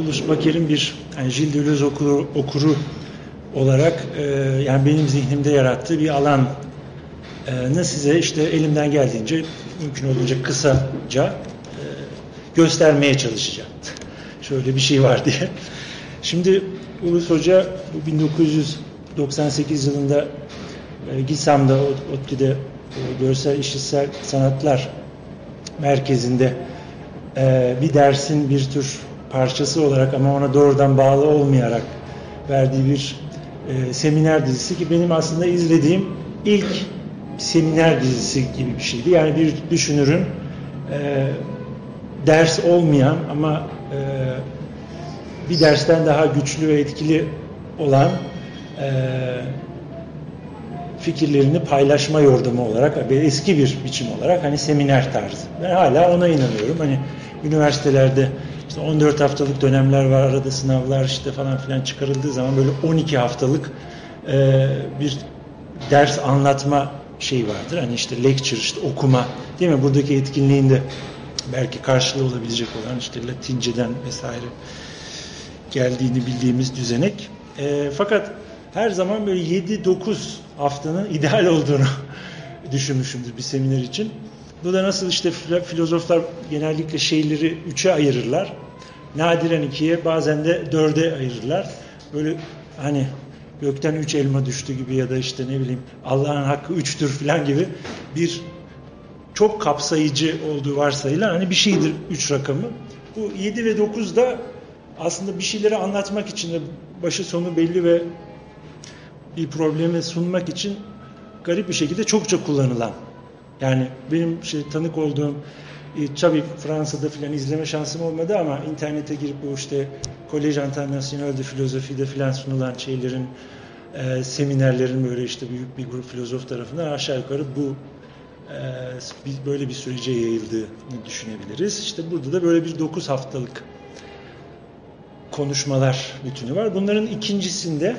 Ulus Baker'in bir yani Gilles Deleuze okuru, okuru olarak e, yani benim zihnimde yarattığı bir alan e, size işte elimden geldiğince mümkün olunca kısaca e, göstermeye çalışacağım. Şöyle bir şey var diye. Şimdi Ulus Hoca bu 1998 yılında e, GİSAM'da, ODTÜ'de e, Görsel İşitsel Sanatlar Merkezi'nde e, bir dersin bir tür parçası olarak ama ona doğrudan bağlı olmayarak verdiği bir e, seminer dizisi ki benim aslında izlediğim ilk seminer dizisi gibi bir şeydi. Yani bir düşünürün e, ders olmayan ama e, bir dersten daha güçlü ve etkili olan e, fikirlerini paylaşma yordamı olarak eski bir biçim olarak hani seminer tarzı. Ben hala ona inanıyorum. Hani üniversitelerde işte 14 haftalık dönemler var, arada sınavlar işte falan filan çıkarıldığı zaman böyle 12 haftalık e, bir ders anlatma şey vardır. Hani işte lecture, işte okuma değil mi? Buradaki etkinliğinde belki karşılığı olabilecek olan işte Latinceden vesaire geldiğini bildiğimiz düzenek. E, fakat her zaman böyle 7-9 haftanın ideal olduğunu düşünmüşümdür bir seminer için. Bu da nasıl işte filozoflar genellikle şeyleri üçe ayırırlar. Nadiren ikiye bazen de dörde ayırırlar. Böyle hani gökten üç elma düştü gibi ya da işte ne bileyim Allah'ın hakkı üçtür falan gibi bir çok kapsayıcı olduğu varsayılan hani bir şeydir üç rakamı. Bu yedi ve dokuz da aslında bir şeyleri anlatmak için de başı sonu belli ve bir problemi sunmak için garip bir şekilde çokça kullanılan. Yani benim şey tanık olduğum e, tabii Fransa'da filan izleme şansım olmadı ama internete girip bu işte Collège International de Filozofide filan sunulan şeylerin e, seminerlerin böyle işte büyük bir grup filozof tarafından aşağı yukarı bu e, böyle bir sürece yayıldığını düşünebiliriz. İşte burada da böyle bir 9 haftalık konuşmalar bütünü var. Bunların ikincisinde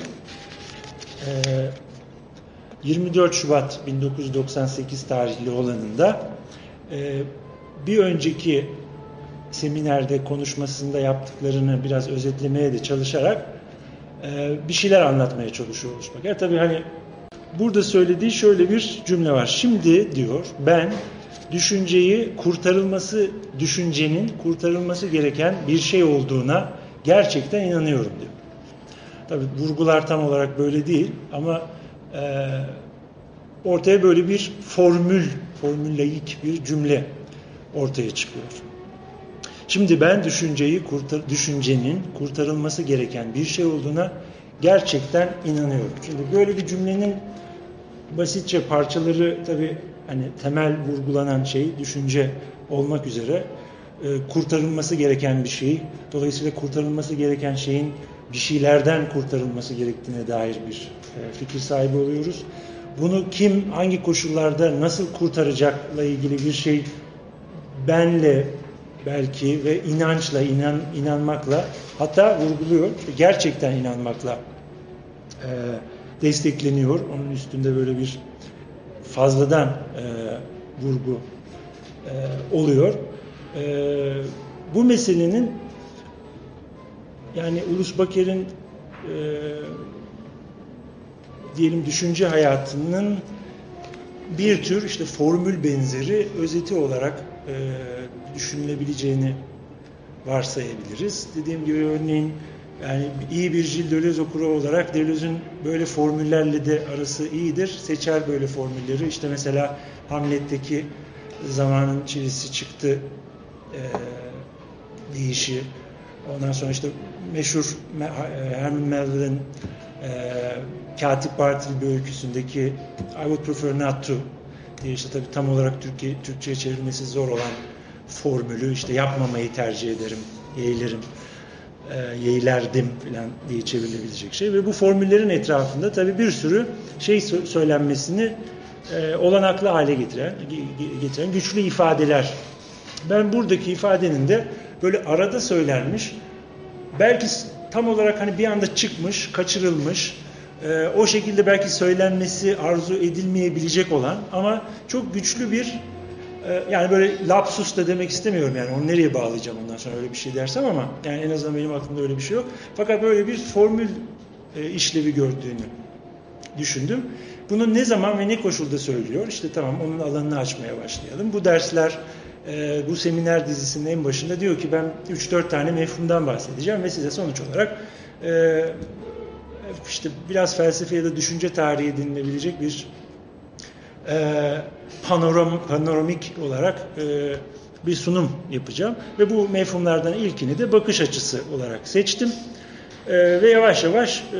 24 e, Şubat 1998 tarihli olanında e, bir önceki seminerde konuşmasında yaptıklarını biraz özetlemeye de çalışarak e, bir şeyler anlatmaya çalışıyor Ulus Baker. Tabii hani burada söylediği şöyle bir cümle var. Şimdi diyor ben düşünceyi kurtarılması, düşüncenin kurtarılması gereken bir şey olduğuna gerçekten inanıyorum diyor. Tabii vurgular tam olarak böyle değil ama e, ortaya böyle bir formül, formülleik bir cümle ortaya çıkıyor. Şimdi ben düşünceyi kurtar, düşüncenin kurtarılması gereken bir şey olduğuna gerçekten inanıyorum. Şimdi böyle bir cümlenin basitçe parçaları tabii hani temel vurgulanan şey düşünce olmak üzere e, kurtarılması gereken bir şey. Dolayısıyla kurtarılması gereken şeyin bir şeylerden kurtarılması gerektiğine dair bir e, fikir sahibi oluyoruz. Bunu kim hangi koşullarda nasıl kurtaracakla ilgili bir şey benle belki ve inançla, inan, inanmakla hatta vurguluyor, gerçekten inanmakla e, destekleniyor. Onun üstünde böyle bir fazladan e, vurgu e, oluyor. E, bu meselenin yani Ulus Baker'in e, diyelim düşünce hayatının bir tür işte formül benzeri özeti olarak e, düşünülebileceğini varsayabiliriz. Dediğim gibi örneğin yani iyi bir Gilles Deleuze okuru olarak Deleuze'ün böyle formüllerle de arası iyidir. Seçer böyle formülleri. İşte mesela Hamlet'teki zamanın çivisi çıktı e, deyişi. Ondan sonra işte meşhur Herman Melville'in e, Katip Bartleby bir öyküsündeki I would prefer not to diye işte tabii tam olarak Türkiye, Türkçe'ye çevrilmesi zor olan formülü işte yapmamayı tercih ederim, yeğlerim, e, yeğlerdim falan diye çevrilebilecek şey ve bu formüllerin etrafında tabii bir sürü şey söylenmesini e, olanaklı hale getiren, getiren güçlü ifadeler. Ben buradaki ifadenin de böyle arada söylenmiş, belki tam olarak hani bir anda çıkmış, kaçırılmış, e, o şekilde belki söylenmesi arzu edilmeyebilecek olan ama çok güçlü bir e, yani böyle lapsus da demek istemiyorum yani onu nereye bağlayacağım ondan sonra öyle bir şey dersem ama yani en azından benim aklımda öyle bir şey yok. Fakat böyle bir formül e, işlevi gördüğünü düşündüm. Bunu ne zaman ve ne koşulda söylüyor? İşte tamam onun alanını açmaya başlayalım. Bu dersler e, bu seminer dizisinin en başında diyor ki ben 3-4 tane mefhumdan bahsedeceğim ve size sonuç olarak e, işte biraz felsefe ya da düşünce tarihi denilebilecek bir e, panoram, panoramik olarak e, bir sunum yapacağım. Ve bu mefhumlardan ilkini de bakış açısı olarak seçtim. E, ve yavaş yavaş e,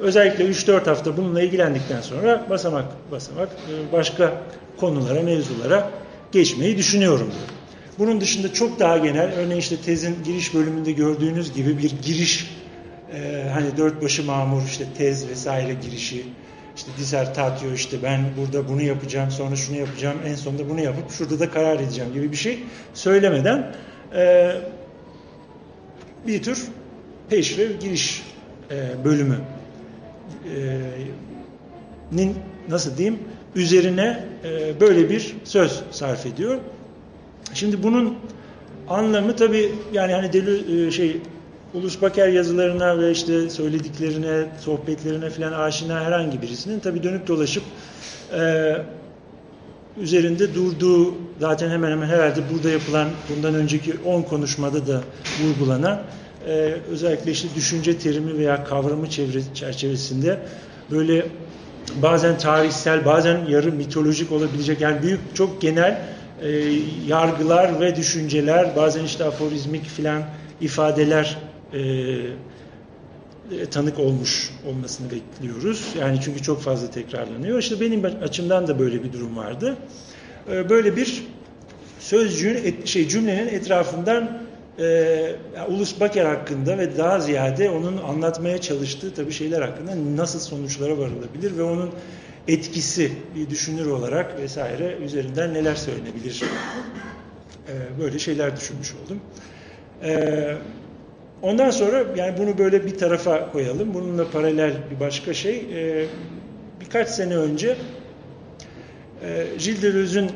özellikle 3-4 hafta bununla ilgilendikten sonra basamak basamak e, başka konulara, mevzulara geçmeyi düşünüyorum. Bunun dışında çok daha genel, örneğin işte tezin giriş bölümünde gördüğünüz gibi bir giriş, e, hani dört başı mamur işte tez vesaire girişi, işte disertatio işte ben burada bunu yapacağım, sonra şunu yapacağım, en sonunda bunu yapıp şurada da karar edeceğim gibi bir şey söylemeden e, bir tür peşrev giriş e, bölümü e, nin nasıl diyeyim üzerine e, böyle bir söz sarf ediyor. Şimdi bunun anlamı tabi yani hani deli, e, şey Ulus Baker yazılarına ve işte söylediklerine, sohbetlerine filan aşina herhangi birisinin tabi dönüp dolaşıp e, üzerinde durduğu zaten hemen hemen herhalde burada yapılan bundan önceki 10 konuşmada da vurgulanan e, özellikle işte düşünce terimi veya kavramı çevre, çerçevesinde böyle bazen tarihsel bazen yarı mitolojik olabilecek yani büyük çok genel e, yargılar ve düşünceler bazen işte aforizmik filan ifadeler e, e, tanık olmuş olmasını bekliyoruz. Yani çünkü çok fazla tekrarlanıyor. İşte benim açımdan da böyle bir durum vardı. E, böyle bir sözcüğün et, şey cümlenin etrafından e, Ulus Baker hakkında ve daha ziyade onun anlatmaya çalıştığı tabii şeyler hakkında nasıl sonuçlara varılabilir ve onun etkisi bir düşünür olarak vesaire üzerinden neler söylenebilir e, böyle şeyler düşünmüş oldum. E, ondan sonra yani bunu böyle bir tarafa koyalım. Bununla paralel bir başka şey e, birkaç sene önce e, Gilles Deleuze'ün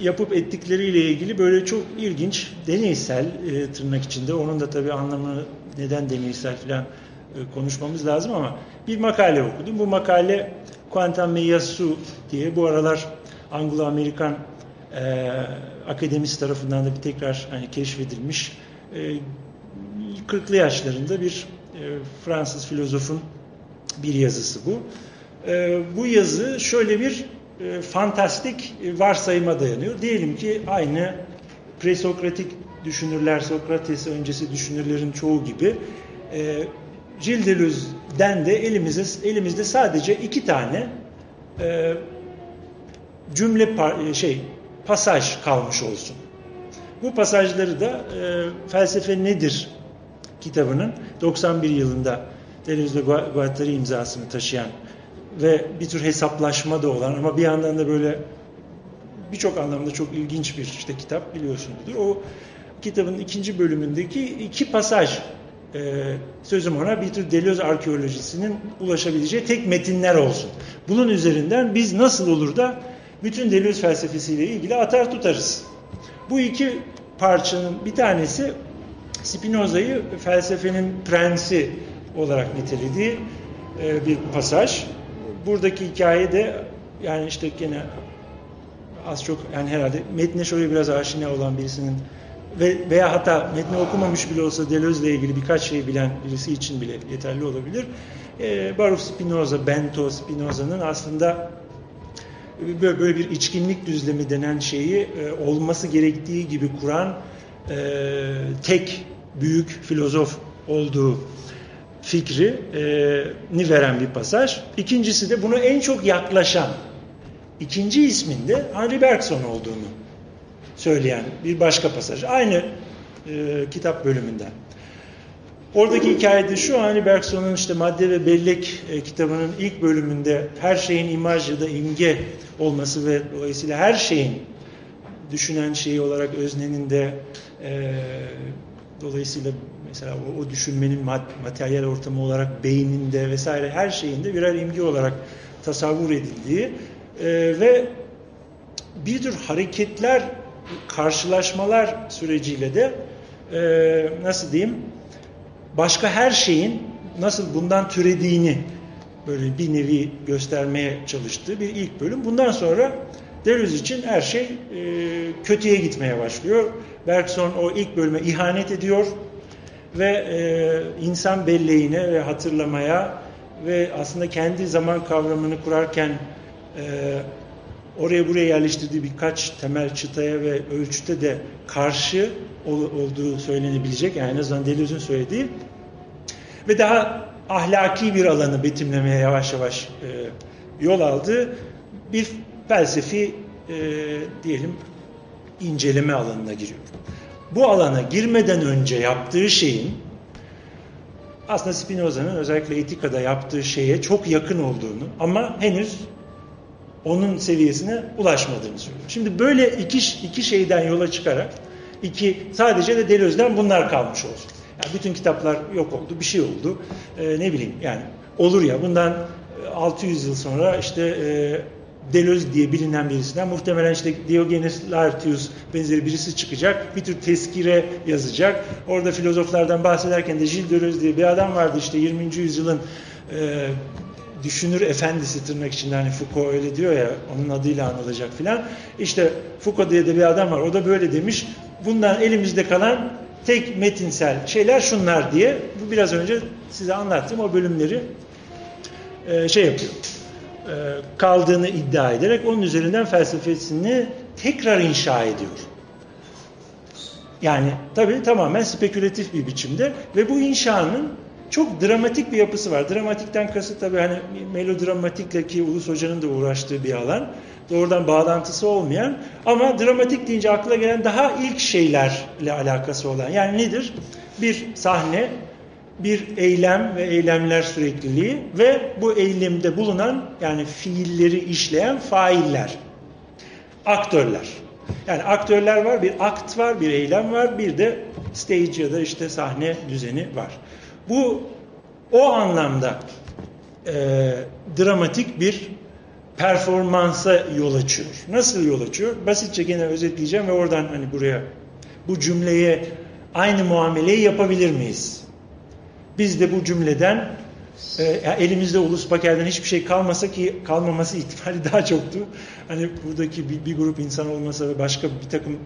yapıp ettikleriyle ilgili böyle çok ilginç, deneysel e, tırnak içinde, onun da tabii anlamı neden deneysel falan e, konuşmamız lazım ama bir makale okudum. Bu makale Quantum Meyasu diye bu aralar Anglo-Amerikan e, akademisi tarafından da bir tekrar hani keşfedilmiş e, 40'lı yaşlarında bir e, Fransız filozofun bir yazısı bu. E, bu yazı şöyle bir e, fantastik varsayıma dayanıyor. Diyelim ki aynı presokratik düşünürler, Sokrates öncesi düşünürlerin çoğu gibi e, Gilles Deleuze'den de elimizde, elimizde sadece iki tane e, cümle par, şey pasaj kalmış olsun. Bu pasajları da e, Felsefe Nedir kitabının 91 yılında Deleuze Guattari imzasını taşıyan ve bir tür hesaplaşma da olan ama bir yandan da böyle birçok anlamda çok ilginç bir işte kitap biliyorsunuzdur. O kitabın ikinci bölümündeki iki pasaj e, sözüm ona bir tür Deleuze arkeolojisinin ulaşabileceği tek metinler olsun. Bunun üzerinden biz nasıl olur da bütün Deleuze felsefesiyle ilgili atar tutarız. Bu iki parçanın bir tanesi Spinoza'yı felsefenin prensi olarak nitelediği e, bir pasaj buradaki hikaye de yani işte gene az çok yani herhalde metne şöyle biraz aşina olan birisinin ve veya hatta metni okumamış bile olsa Deleuze ile ilgili birkaç şey bilen birisi için bile yeterli olabilir. Ee, Baruch Spinoza, Bento Spinoza'nın aslında böyle, böyle bir içkinlik düzlemi denen şeyi e, olması gerektiği gibi kuran e, tek büyük filozof olduğu fikri e, veren bir pasaj. İkincisi de bunu en çok yaklaşan ikinci isminde Henri Bergson olduğunu söyleyen bir başka pasaj. Aynı e, kitap bölümünden. Oradaki hikayede şu Henri Bergson'un işte Madde ve Bellek e, kitabının ilk bölümünde her şeyin imaj ya da imge olması ve dolayısıyla her şeyin düşünen şeyi olarak öznenin de e, dolayısıyla mesela o, o düşünmenin materyal ortamı olarak beyninde vesaire her şeyinde birer imge olarak tasavvur edildiği e, ve bir tür hareketler, karşılaşmalar süreciyle de e, nasıl diyeyim başka her şeyin nasıl bundan türediğini böyle bir nevi göstermeye çalıştığı bir ilk bölüm. Bundan sonra Deleuze için her şey e, kötüye gitmeye başlıyor. Bergson o ilk bölüme ihanet ediyor ve e, insan belleğine ve hatırlamaya ve aslında kendi zaman kavramını kurarken e, oraya buraya yerleştirdiği birkaç temel çıtaya ve ölçüte de karşı ol, olduğu söylenebilecek. Yani en azından Deleuze'ün söylediği ve daha ahlaki bir alanı betimlemeye yavaş yavaş e, yol aldı. Bir felsefi e, diyelim inceleme alanına giriyor. Bu alana girmeden önce yaptığı şeyin aslında Spinoza'nın özellikle etikada yaptığı şeye çok yakın olduğunu ama henüz onun seviyesine ulaşmadığını söylüyor. Şimdi böyle iki, iki şeyden yola çıkarak iki sadece de Deleuze'den bunlar kalmış olsun. Yani bütün kitaplar yok oldu, bir şey oldu. Ee, ne bileyim yani olur ya bundan 600 yıl sonra işte e, Deleuze diye bilinen birisinden muhtemelen işte Diogenes Laertius benzeri birisi çıkacak. Bir tür teskire yazacak. Orada filozoflardan bahsederken de Gilles Deleuze diye bir adam vardı işte 20. yüzyılın e, düşünür efendisi tırnak içinde hani Foucault öyle diyor ya onun adıyla anılacak filan. İşte Foucault diye de bir adam var o da böyle demiş. Bundan elimizde kalan tek metinsel şeyler şunlar diye bu biraz önce size anlattığım o bölümleri e, şey yapıyor kaldığını iddia ederek onun üzerinden felsefesini tekrar inşa ediyor. Yani tabii tamamen spekülatif bir biçimde ve bu inşanın çok dramatik bir yapısı var. Dramatikten kasıt tabii hani melodramatikle ki Ulus Hoca'nın da uğraştığı bir alan. Doğrudan bağlantısı olmayan ama dramatik deyince akla gelen daha ilk şeylerle alakası olan. Yani nedir? Bir sahne, bir eylem ve eylemler sürekliliği ve bu eylemde bulunan yani fiilleri işleyen failler, aktörler. Yani aktörler var, bir akt var, bir eylem var, bir de stage ya da işte sahne düzeni var. Bu o anlamda e, dramatik bir performansa yol açıyor. Nasıl yol açıyor? Basitçe gene özetleyeceğim ve oradan hani buraya bu cümleye aynı muameleyi yapabilir miyiz? Biz de bu cümleden e, elimizde ulus pakerden hiçbir şey kalmasa ki kalmaması ihtimali daha çoktu. Hani buradaki bir, bir grup insan olmasa ve başka bir takım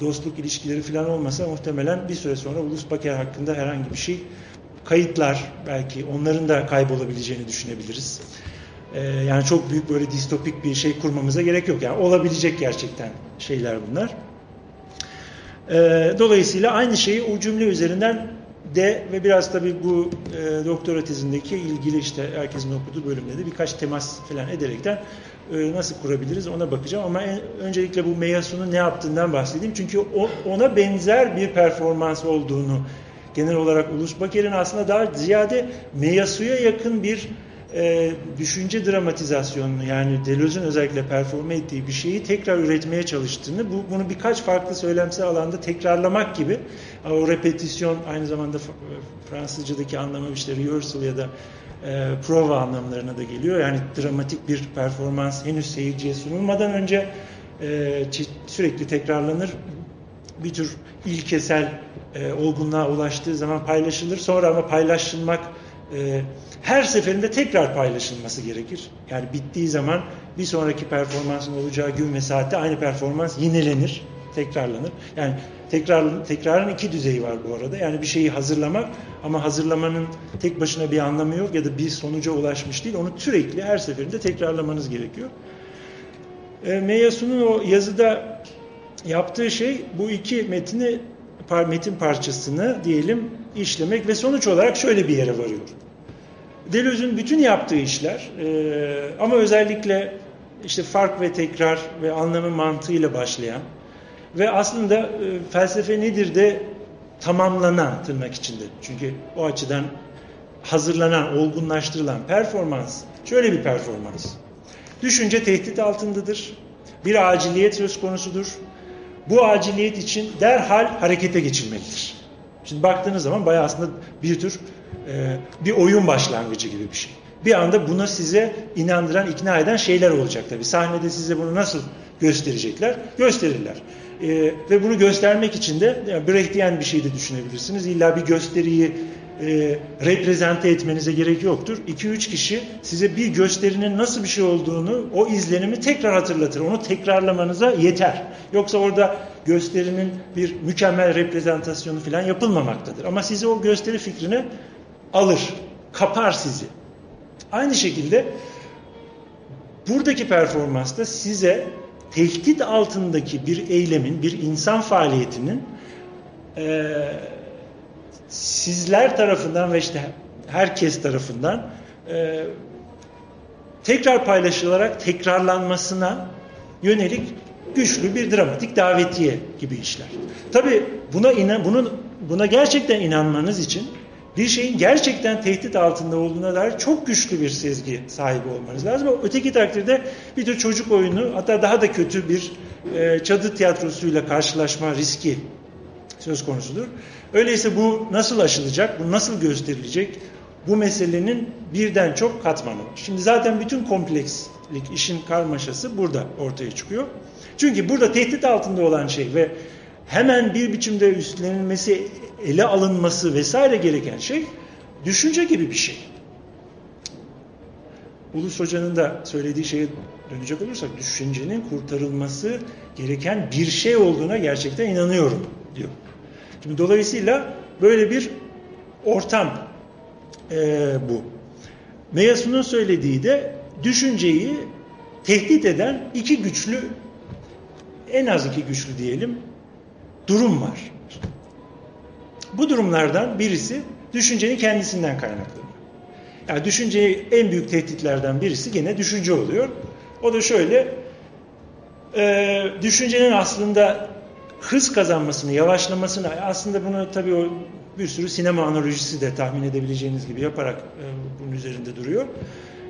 dostluk ilişkileri falan olmasa muhtemelen bir süre sonra ulus paker hakkında herhangi bir şey kayıtlar belki onların da kaybolabileceğini düşünebiliriz. Ee, yani çok büyük böyle distopik bir şey kurmamıza gerek yok. Yani olabilecek gerçekten şeyler bunlar. Ee, dolayısıyla aynı şeyi o cümle üzerinden de ve biraz tabii bu e, doktora tezindeki ilgili işte herkesin okuduğu bölümde de birkaç temas falan ederekten e, nasıl kurabiliriz ona bakacağım. Ama en, öncelikle bu Meyasu'nun ne yaptığından bahsedeyim. Çünkü o, ona benzer bir performans olduğunu genel olarak Ulus Baker'in aslında daha ziyade Meyasu'ya yakın bir e, düşünce dramatizasyonunu yani Deleuze'ün özellikle performe ettiği bir şeyi tekrar üretmeye çalıştığını, bu, bunu birkaç farklı söylemsel alanda tekrarlamak gibi o repetisyon aynı zamanda Fransızcadaki anlamı işte rehearsal ya da e, prova anlamlarına da geliyor. Yani dramatik bir performans henüz seyirciye sunulmadan önce e, sürekli tekrarlanır. Bir tür ilkesel e, olgunluğa ulaştığı zaman paylaşılır. Sonra ama paylaşılmak e, her seferinde tekrar paylaşılması gerekir. Yani bittiği zaman bir sonraki performansın olacağı gün ve saatte aynı performans yenilenir, tekrarlanır. Yani tekrar, tekrarın iki düzeyi var bu arada. Yani bir şeyi hazırlamak ama hazırlamanın tek başına bir anlamı yok ya da bir sonuca ulaşmış değil. Onu sürekli her seferinde tekrarlamanız gerekiyor. E, Meyasu'nun o yazıda yaptığı şey bu iki metini metin parçasını diyelim işlemek ve sonuç olarak şöyle bir yere varıyor. Deleuze'ün bütün yaptığı işler e, ama özellikle işte fark ve tekrar ve anlamı mantığıyla başlayan ve aslında e, felsefe nedir de tamamlanan tırnak içinde. Çünkü o açıdan hazırlanan, olgunlaştırılan performans şöyle bir performans. Düşünce tehdit altındadır. Bir aciliyet söz konusudur. Bu aciliyet için derhal harekete geçilmelidir. Şimdi baktığınız zaman bayağı aslında bir tür e, bir oyun başlangıcı gibi bir şey. bir anda buna size inandıran, ikna eden şeyler olacak tabii. Sahnede size bunu nasıl gösterecekler? Gösterirler. E, ve bunu göstermek için de yani Brechtian bir şey de düşünebilirsiniz. İlla bir gösteriyi e, reprezente etmenize gerek yoktur. 2-3 kişi size bir gösterinin nasıl bir şey olduğunu, o izlenimi tekrar hatırlatır. Onu tekrarlamanıza yeter. Yoksa orada gösterinin bir mükemmel reprezentasyonu falan yapılmamaktadır. Ama size o gösteri fikrini alır, kapar sizi. Aynı şekilde buradaki performansta size tehdit altındaki bir eylemin, bir insan faaliyetinin e, sizler tarafından ve işte herkes tarafından e, tekrar paylaşılarak tekrarlanmasına yönelik güçlü bir dramatik davetiye gibi işler. Tabi buna inan, bunun buna gerçekten inanmanız için bir şeyin gerçekten tehdit altında olduğuna dair çok güçlü bir sezgi sahibi olmanız lazım. Öteki takdirde bir tür çocuk oyunu hatta daha da kötü bir e, çadır tiyatrosuyla karşılaşma riski söz konusudur. Öyleyse bu nasıl aşılacak, bu nasıl gösterilecek? Bu meselenin birden çok katmanı. Şimdi zaten bütün komplekslik, işin karmaşası burada ortaya çıkıyor. Çünkü burada tehdit altında olan şey ve hemen bir biçimde üstlenilmesi, ele alınması vesaire gereken şey düşünce gibi bir şey. Ulus Hoca'nın da söylediği şeye dönecek olursak düşüncenin kurtarılması gereken bir şey olduğuna gerçekten inanıyorum diyor. Şimdi dolayısıyla böyle bir ortam e, bu. Meyasu'nun söylediği de düşünceyi tehdit eden iki güçlü, en az iki güçlü diyelim, durum var. Bu durumlardan birisi düşüncenin kendisinden kaynaklanıyor. Yani düşünceyi en büyük tehditlerden birisi gene düşünce oluyor. O da şöyle, e, düşüncenin aslında hız kazanmasını, yavaşlamasını aslında bunu tabii o bir sürü sinema analojisi de tahmin edebileceğiniz gibi yaparak e, bunun üzerinde duruyor.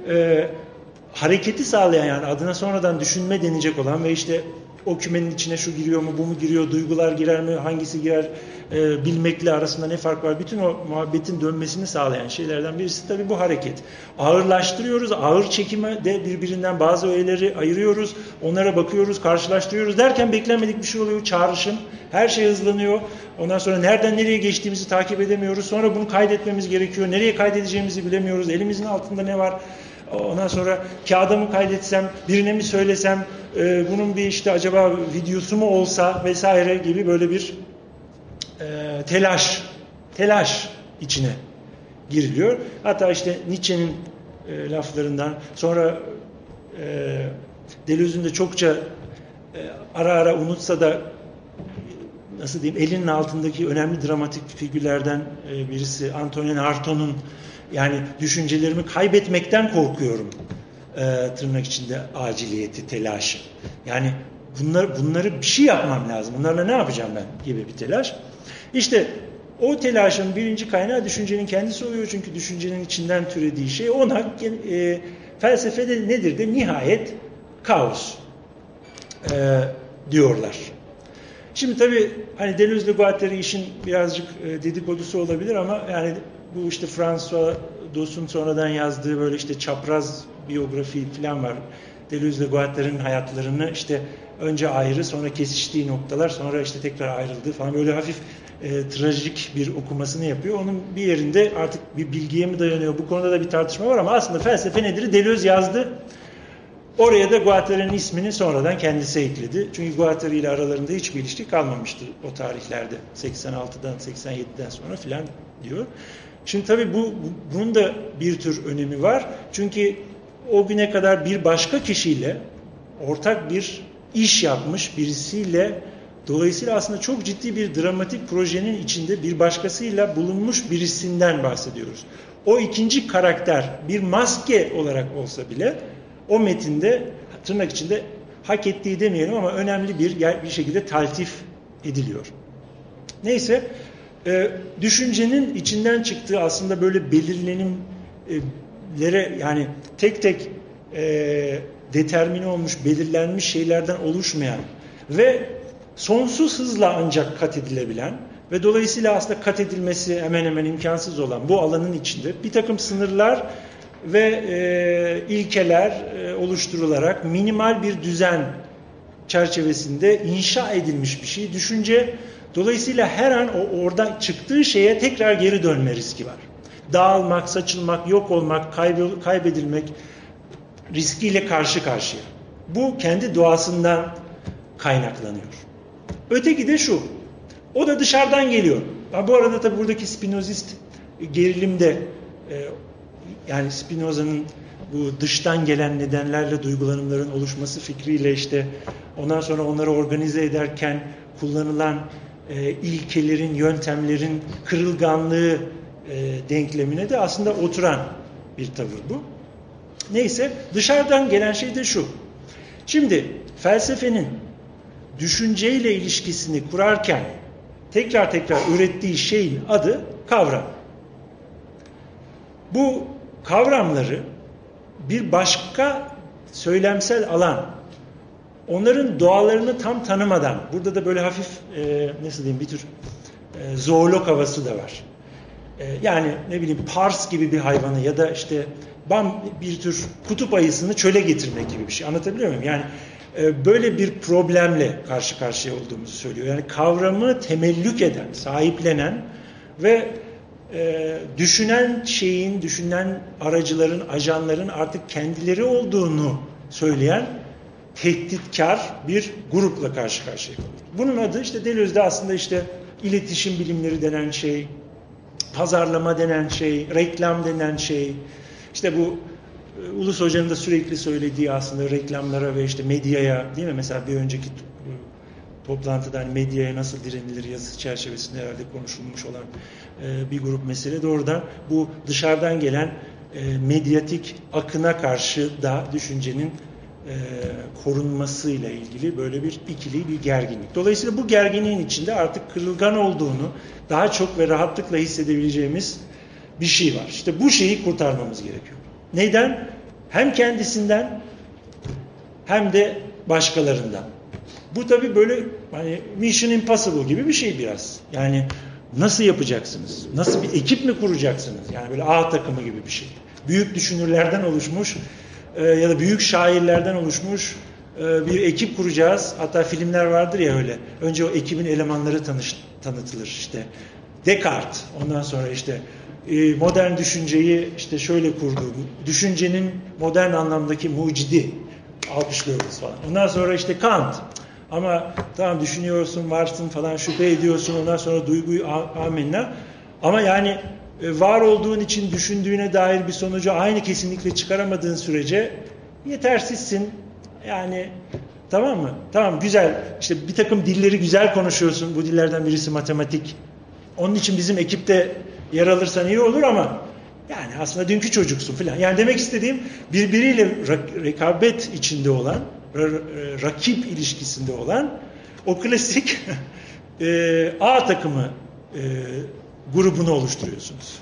E, hareketi sağlayan yani adına sonradan düşünme denecek olan ve işte o kümenin içine şu giriyor mu, bu mu giriyor, duygular girer mi, hangisi girer, e, bilmekle arasında ne fark var? Bütün o muhabbetin dönmesini sağlayan şeylerden birisi tabii bu hareket. Ağırlaştırıyoruz, ağır çekime de birbirinden bazı öğeleri ayırıyoruz, onlara bakıyoruz, karşılaştırıyoruz derken beklenmedik bir şey oluyor, çağrışım, her şey hızlanıyor. Ondan sonra nereden nereye geçtiğimizi takip edemiyoruz. Sonra bunu kaydetmemiz gerekiyor. Nereye kaydedeceğimizi bilemiyoruz. Elimizin altında ne var? Ondan sonra kağıda mı kaydetsem, birine mi söylesem, e, bunun bir işte acaba videosu mu olsa vesaire gibi böyle bir e, telaş, telaş içine giriliyor. Hatta işte Nietzsche'nin e, laflarından sonra e, Deleuze'ün de çokça e, ara ara unutsa da nasıl diyeyim elinin altındaki önemli dramatik figürlerden e, birisi Antonin Artaud'un yani düşüncelerimi kaybetmekten korkuyorum e, tırnak içinde aciliyeti, telaşı. Yani bunlar, bunları bir şey yapmam lazım. Bunlarla ne yapacağım ben gibi bir telaş. İşte o telaşın birinci kaynağı düşüncenin kendisi oluyor. Çünkü düşüncenin içinden türediği şey ona e, felsefede nedir de nihayet kaos e, diyorlar. Şimdi tabi hani Deleuze Guattari işin birazcık e, dedikodusu olabilir ama yani bu işte François Dos'un sonradan yazdığı böyle işte çapraz biyografi falan var. Deleuze Guattari'nin hayatlarını işte önce ayrı sonra kesiştiği noktalar sonra işte tekrar ayrıldığı falan böyle hafif e, trajik bir okumasını yapıyor. Onun bir yerinde artık bir bilgiye mi dayanıyor bu konuda da bir tartışma var ama aslında felsefe nedir? Deleuze yazdı. Oraya da Guattari'nin ismini sonradan kendisi ekledi. Çünkü Guattari ile aralarında hiçbir ilişki kalmamıştı o tarihlerde. 86'dan 87'den sonra filan diyor. Şimdi tabii bu, bunun da bir tür önemi var. Çünkü o güne kadar bir başka kişiyle ortak bir iş yapmış birisiyle dolayısıyla aslında çok ciddi bir dramatik projenin içinde bir başkasıyla bulunmuş birisinden bahsediyoruz. O ikinci karakter bir maske olarak olsa bile o metinde tırnak içinde hak ettiği demeyelim ama önemli bir bir şekilde taltif ediliyor. Neyse e, düşüncenin içinden çıktığı aslında böyle belirlenimlere yani tek tek e, determine olmuş, belirlenmiş şeylerden oluşmayan ve sonsuz hızla ancak kat edilebilen ve dolayısıyla aslında kat edilmesi hemen hemen imkansız olan bu alanın içinde bir takım sınırlar ve e, ilkeler e, oluşturularak minimal bir düzen çerçevesinde inşa edilmiş bir şey. Düşünce dolayısıyla her an o oradan çıktığı şeye tekrar geri dönme riski var. Dağılmak, saçılmak, yok olmak, kaybedilmek riskiyle karşı karşıya. Bu kendi doğasından kaynaklanıyor. Öteki de şu. O da dışarıdan geliyor. Bu arada tabi buradaki Spinozist gerilimde e, yani Spinoza'nın bu dıştan gelen nedenlerle duygulanımların oluşması fikriyle işte ondan sonra onları organize ederken kullanılan e, ilkelerin, yöntemlerin kırılganlığı e, denklemine de aslında oturan bir tavır bu. Neyse dışarıdan gelen şey de şu. Şimdi felsefenin düşünceyle ilişkisini kurarken tekrar tekrar ürettiği şeyin adı kavram. Bu kavramları bir başka söylemsel alan, onların doğalarını tam tanımadan, burada da böyle hafif e, nasıl diyeyim bir tür e, zoolog havası da var. E, yani ne bileyim pars gibi bir hayvanı ya da işte bam bir tür kutup ayısını çöle getirmek gibi bir şey. Anlatabiliyor muyum? Yani e, böyle bir problemle karşı karşıya olduğumuzu söylüyor. Yani kavramı temellük eden, sahiplenen ve e, düşünen şeyin, düşünen aracıların, ajanların artık kendileri olduğunu söyleyen tehditkar bir grupla karşı karşıya kalıyor. Bunun adı işte Deleuze'de aslında işte iletişim bilimleri denen şey, pazarlama denen şey, reklam denen şey, işte bu e, Ulus Hoca'nın da sürekli söylediği aslında reklamlara ve işte medyaya değil mi? Mesela bir önceki toplantıda hani medyaya nasıl direnilir yazısı çerçevesinde herhalde konuşulmuş olan e, bir grup mesele. Doğrudan bu dışarıdan gelen e, medyatik akına karşı da düşüncenin e, korunmasıyla ilgili böyle bir ikili bir gerginlik. Dolayısıyla bu gerginliğin içinde artık kırılgan olduğunu daha çok ve rahatlıkla hissedebileceğimiz bir şey var. İşte bu şeyi kurtarmamız gerekiyor. Neyden? Hem kendisinden hem de başkalarından. Bu tabi böyle hani Mission Impossible gibi bir şey biraz. Yani nasıl yapacaksınız? Nasıl bir ekip mi kuracaksınız? Yani böyle A takımı gibi bir şey. Büyük düşünürlerden oluşmuş e, ya da büyük şairlerden oluşmuş e, bir ekip kuracağız. Hatta filmler vardır ya öyle. Önce o ekibin elemanları tanış, tanıtılır işte. Descartes, ondan sonra işte e, modern düşünceyi işte şöyle kurdu. Düşüncenin modern anlamdaki mucidi alkışlıyoruz falan. Ondan sonra işte Kant. Ama tamam düşünüyorsun, varsın falan şüphe ediyorsun. Ondan sonra duyguyu amenna. Ama yani var olduğun için düşündüğüne dair bir sonucu aynı kesinlikle çıkaramadığın sürece yetersizsin. Yani tamam mı? Tamam güzel. İşte bir takım dilleri güzel konuşuyorsun. Bu dillerden birisi matematik. Onun için bizim ekipte yer alırsan iyi olur ama yani aslında dünkü çocuksun falan. Yani demek istediğim birbiriyle rekabet içinde olan, rakip ilişkisinde olan o klasik e, A takımı e, grubunu oluşturuyorsunuz.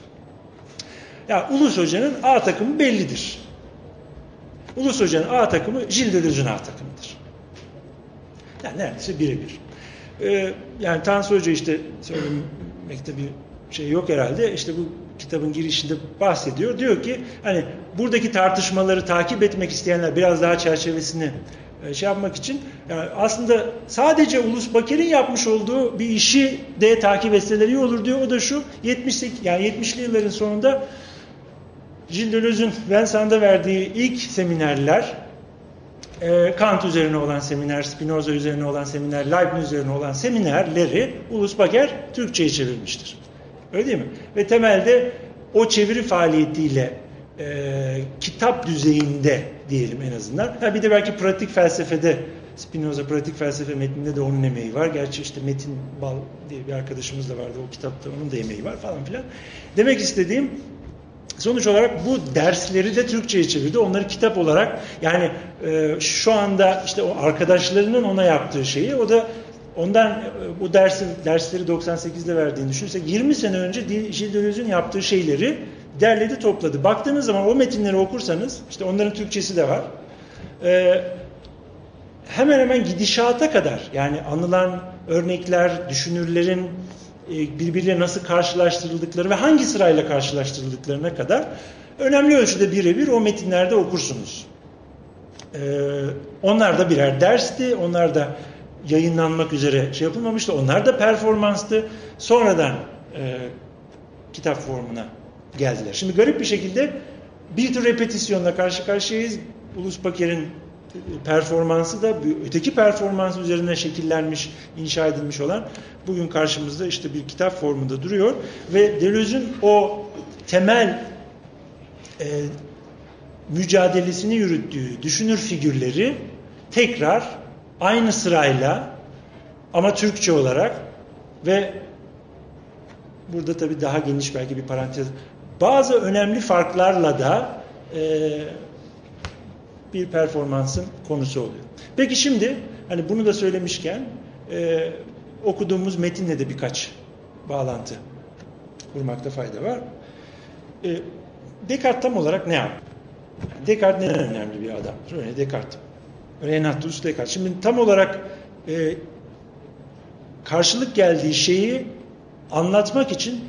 Ya yani Ulus Hoca'nın A takımı bellidir. Ulus Hoca'nın A takımı Deleuze'ün A takımıdır. Yani neredeyse birebir. Ee, yani Tansu Hoca işte söylemekte bir şey yok herhalde. İşte bu kitabın girişinde bahsediyor. Diyor ki hani buradaki tartışmaları takip etmek isteyenler biraz daha çerçevesini şey yapmak için yani aslında sadece Ulus Baker'in yapmış olduğu bir işi de takip etseler iyi olur diyor. O da şu 78 yani 70'li yılların sonunda Gilles Deleuze'ün verdiği ilk seminerler e, Kant üzerine olan seminer, Spinoza üzerine olan seminer, Leibniz üzerine olan seminerleri Ulus Baker Türkçe'ye çevirmiştir. Öyle değil mi? Ve temelde o çeviri faaliyetiyle e, kitap düzeyinde diyelim en azından. Ha bir de belki pratik felsefede Spinoza pratik felsefe metninde de onun emeği var. Gerçi işte Metin Bal diye bir arkadaşımız da vardı o kitapta onun da emeği var falan filan. Demek istediğim sonuç olarak bu dersleri de Türkçe'ye çevirdi. Onları kitap olarak yani e, şu anda işte o arkadaşlarının ona yaptığı şeyi o da Ondan e, bu dersi, dersleri 98'de verdiğini düşünürsek 20 sene önce Gilles Deleuze'ün yaptığı şeyleri derledi topladı. Baktığınız zaman o metinleri okursanız işte onların Türkçesi de var. Ee, hemen hemen gidişata kadar yani anılan örnekler, düşünürlerin e, birbirleriyle nasıl karşılaştırıldıkları ve hangi sırayla karşılaştırıldıklarına kadar önemli ölçüde birebir o metinlerde okursunuz. Ee, onlar da birer dersti, onlar da yayınlanmak üzere şey yapılmamıştı, onlar da performanstı. Sonradan e, kitap formuna geldiler. Şimdi garip bir şekilde bir tür repetisyonla karşı karşıyayız. Ulus Baker'in performansı da öteki performans üzerine şekillenmiş, inşa edilmiş olan bugün karşımızda işte bir kitap formunda duruyor ve Deleuze'ün o temel e, mücadelesini yürüttüğü düşünür figürleri tekrar aynı sırayla ama Türkçe olarak ve burada tabii daha geniş belki bir parantez bazı önemli farklarla da e, bir performansın konusu oluyor. Peki şimdi hani bunu da söylemişken e, okuduğumuz metinle de birkaç bağlantı kurmakta fayda var. E, Descartes tam olarak ne yaptı? Descartes neden önemli bir adamdır? Öyle Descartes. Renatus Descartes. Şimdi tam olarak e, karşılık geldiği şeyi anlatmak için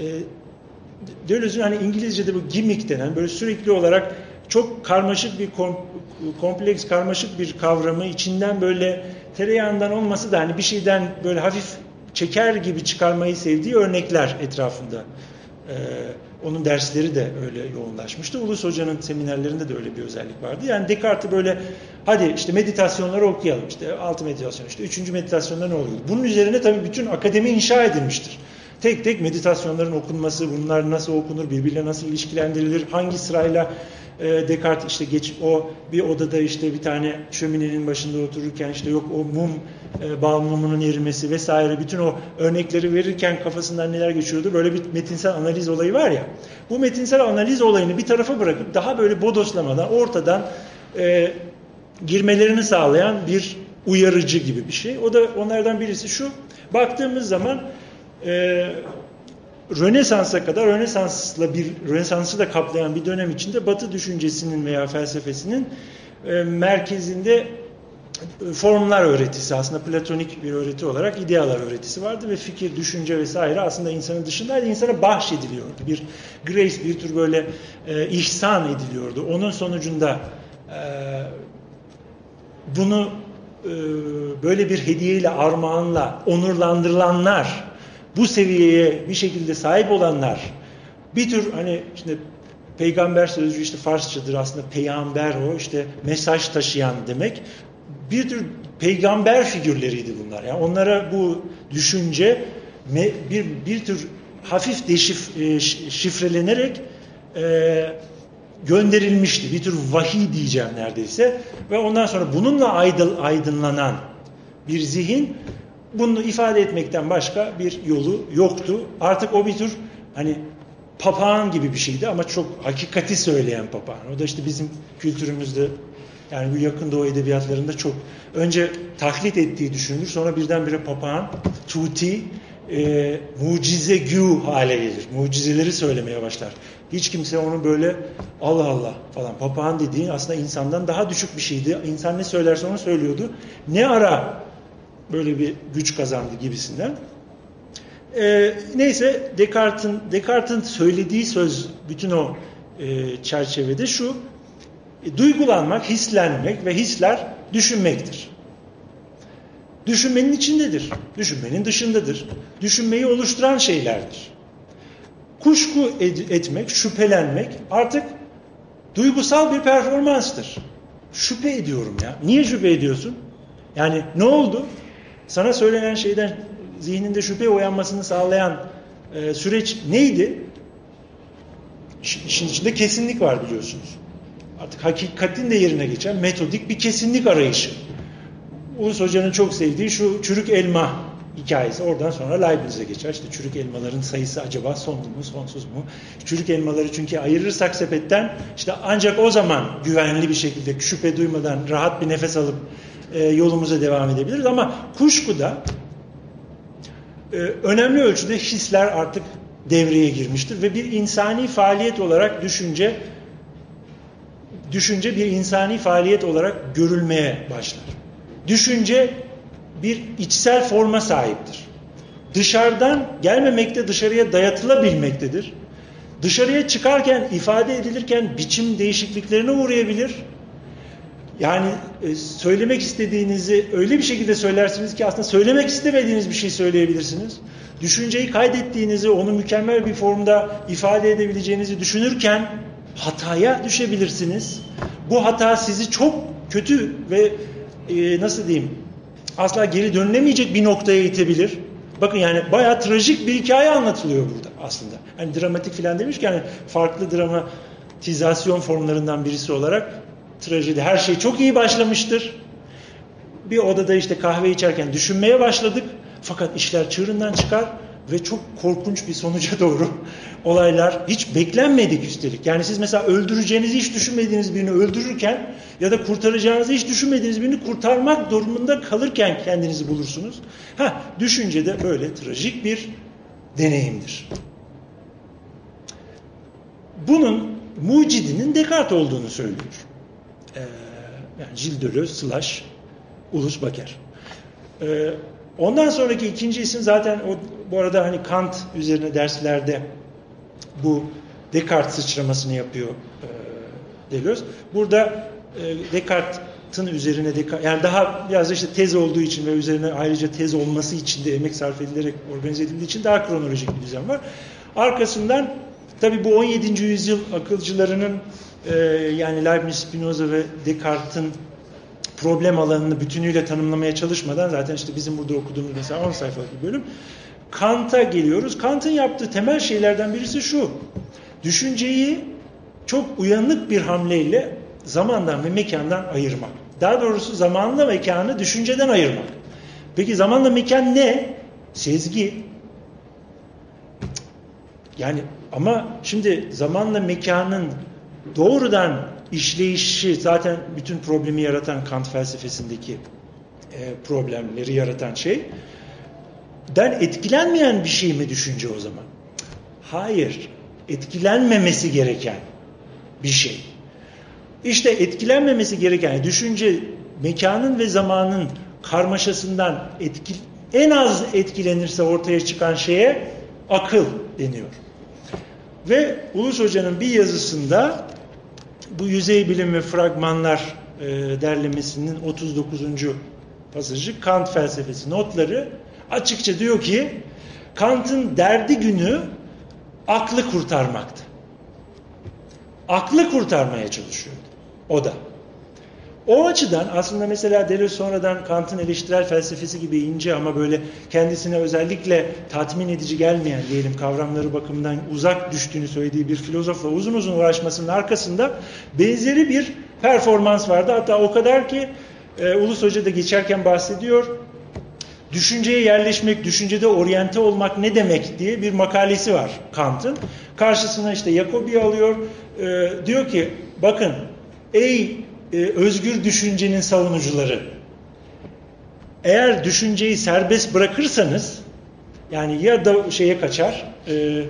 e, Deleuze'ün hani İngilizce'de bu gimmick denen böyle sürekli olarak çok karmaşık bir kompleks karmaşık bir kavramı içinden böyle tereyağından olması da hani bir şeyden böyle hafif çeker gibi çıkarmayı sevdiği örnekler etrafında. Ee, onun dersleri de öyle yoğunlaşmıştı. Ulus Hoca'nın seminerlerinde de öyle bir özellik vardı. Yani Descartes'i böyle hadi işte meditasyonları okuyalım. İşte altı meditasyon işte üçüncü meditasyonda ne oluyor? Bunun üzerine tabii bütün akademi inşa edilmiştir. Tek tek meditasyonların okunması, bunlar nasıl okunur, birbirle nasıl ilişkilendirilir, hangi sırayla e, Descartes işte geç o bir odada işte bir tane şöminenin başında otururken işte yok o mum e, bal mumunun erimesi vesaire bütün o örnekleri verirken kafasından neler geçiyordu böyle bir metinsel analiz olayı var ya bu metinsel analiz olayını bir tarafa bırakıp daha böyle bodoslamadan ortadan e, girmelerini sağlayan bir uyarıcı gibi bir şey. O da onlardan birisi şu baktığımız zaman e, Rönesans'a kadar Rönesans'la bir Rönesans'ı da kaplayan bir dönem içinde Batı düşüncesinin veya felsefesinin e, merkezinde e, formlar öğretisi aslında platonik bir öğreti olarak idealar öğretisi vardı ve fikir, düşünce vesaire aslında insanın dışındaydı. İnsana bahşediliyordu. Bir grace, bir tür böyle e, ihsan ediliyordu. Onun sonucunda e, bunu e, böyle bir hediyeyle, armağanla onurlandırılanlar bu seviyeye bir şekilde sahip olanlar bir tür hani işte peygamber sözcüğü işte Farsçadır aslında peygamber o işte mesaj taşıyan demek. Bir tür peygamber figürleriydi bunlar. Yani onlara bu düşünce bir, bir tür hafif deşif, e, şifrelenerek e, gönderilmişti. Bir tür vahiy diyeceğim neredeyse. Ve ondan sonra bununla aydınlanan bir zihin bunu ifade etmekten başka bir yolu yoktu. Artık o bir tür hani papağan gibi bir şeydi ama çok hakikati söyleyen papağan. O da işte bizim kültürümüzde yani bu yakın doğu edebiyatlarında çok önce taklit ettiği düşünülür. Sonra birdenbire papağan, tuti, e, mucize gü hale gelir. Mucizeleri söylemeye başlar. Hiç kimse onu böyle Allah Allah falan papağan dediğin aslında insandan daha düşük bir şeydi. İnsan ne söylerse onu söylüyordu. Ne ara böyle bir güç kazandı gibisinden. E, neyse Descartes'in Descartes'in söylediği söz bütün o e, çerçevede şu e, duygulanmak, hislenmek ve hisler düşünmektir. Düşünmenin içindedir. Düşünmenin dışındadır. Düşünmeyi oluşturan şeylerdir. Kuşku ed- etmek, şüphelenmek artık duygusal bir performanstır. Şüphe ediyorum ya. Niye şüphe ediyorsun? Yani ne oldu? Sana söylenen şeyden zihninde şüphe uyanmasını sağlayan e, süreç neydi? İşin içinde kesinlik var biliyorsunuz. Artık hakikatin de yerine geçen metodik bir kesinlik arayışı. Ulus Hoca'nın çok sevdiği şu çürük elma hikayesi. Oradan sonra Leibniz'e geçer. İşte çürük elmaların sayısı acaba sonlu mu, sonsuz mu? Çürük elmaları çünkü ayırırsak sepetten işte ancak o zaman güvenli bir şekilde şüphe duymadan rahat bir nefes alıp e, yolumuza devam edebiliriz. Ama kuşkuda e, önemli ölçüde hisler artık devreye girmiştir ve bir insani faaliyet olarak düşünce düşünce bir insani faaliyet olarak görülmeye başlar. Düşünce bir içsel forma sahiptir. Dışarıdan gelmemekte, dışarıya dayatılabilmektedir. dışarıya çıkarken, ifade edilirken biçim değişikliklerine uğrayabilir. Yani e, söylemek istediğinizi öyle bir şekilde söylersiniz ki aslında söylemek istemediğiniz bir şey söyleyebilirsiniz. Düşünceyi kaydettiğinizi, onu mükemmel bir formda ifade edebileceğinizi düşünürken hataya düşebilirsiniz. Bu hata sizi çok kötü ve e, nasıl diyeyim asla geri dönülemeyecek bir noktaya itebilir. Bakın yani bayağı trajik bir hikaye anlatılıyor burada aslında. Hani dramatik filan demiş ki hani farklı dramatizasyon formlarından birisi olarak trajedi. Her şey çok iyi başlamıştır. Bir odada işte kahve içerken düşünmeye başladık. Fakat işler çığırından çıkar ve çok korkunç bir sonuca doğru olaylar hiç beklenmedik üstelik. Yani siz mesela öldüreceğinizi hiç düşünmediğiniz birini öldürürken ya da kurtaracağınızı hiç düşünmediğiniz birini kurtarmak durumunda kalırken kendinizi bulursunuz. Ha, düşünce de böyle trajik bir deneyimdir. Bunun mucidinin Descartes olduğunu söylüyor. Ee, yani Deleuze slash Ulus Baker. Ee, ondan sonraki ikinci isim zaten o bu arada hani Kant üzerine derslerde bu Descartes sıçramasını yapıyor e, Deleuze. Burada e, Descartes'in üzerine Descartes, yani daha biraz işte tez olduğu için ve üzerine ayrıca tez olması için de emek sarf edilerek organize edildiği için daha kronolojik bir düzen var. Arkasından tabi bu 17. yüzyıl akılcılarının e, yani Leibniz, Spinoza ve Descartes'in problem alanını bütünüyle tanımlamaya çalışmadan zaten işte bizim burada okuduğumuz mesela 10 sayfalık bir bölüm Kant'a geliyoruz. Kant'ın yaptığı temel şeylerden birisi şu. Düşünceyi çok uyanık bir hamleyle zamandan ve mekandan ayırmak. Daha doğrusu zamanla mekanı düşünceden ayırmak. Peki zamanla mekan ne? Sezgi. Yani ama şimdi zamanla mekanın doğrudan işleyişi zaten bütün problemi yaratan Kant felsefesindeki e, problemleri yaratan şey den etkilenmeyen bir şey mi düşünce o zaman? Hayır. Etkilenmemesi gereken bir şey. İşte etkilenmemesi gereken düşünce mekanın ve zamanın karmaşasından etki, en az etkilenirse ortaya çıkan şeye akıl deniyor. Ve Ulus Hoca'nın bir yazısında bu yüzey bilim ve fragmanlar e, derlemesinin 39. pasajı Kant felsefesi notları açıkça diyor ki Kant'ın derdi günü aklı kurtarmaktı. Aklı kurtarmaya çalışıyordu. O da. O açıdan aslında mesela Deleuze sonradan Kant'ın eleştirel felsefesi gibi ince ama böyle kendisine özellikle tatmin edici gelmeyen diyelim kavramları bakımından uzak düştüğünü söylediği bir filozofla uzun uzun uğraşmasının arkasında benzeri bir performans vardı. Hatta o kadar ki e, Ulus Hoca da geçerken bahsediyor. Düşünceye yerleşmek, düşüncede oryante olmak ne demek diye bir makalesi var Kant'ın. Karşısına işte Jacobi alıyor. E, diyor ki bakın ey e, özgür düşüncenin savunucuları eğer düşünceyi serbest bırakırsanız yani ya da şeye kaçar e,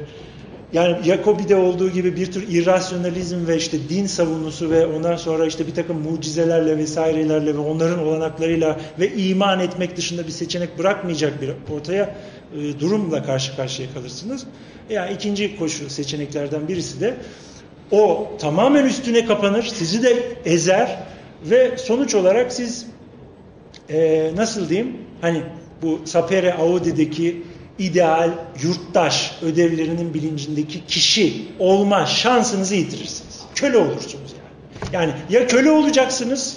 yani Jacobi'de olduğu gibi bir tür irrasyonalizm ve işte din savunusu ve ondan sonra işte bir takım mucizelerle vesairelerle ve onların olanaklarıyla ve iman etmek dışında bir seçenek bırakmayacak bir ortaya e, durumla karşı karşıya kalırsınız. Yani ikinci koşu seçeneklerden birisi de o tamamen üstüne kapanır, sizi de ezer ve sonuç olarak siz e, nasıl diyeyim hani bu Sapere Audi'deki ideal yurttaş ödevlerinin bilincindeki kişi olma şansınızı yitirirsiniz. Köle olursunuz yani. Yani ya köle olacaksınız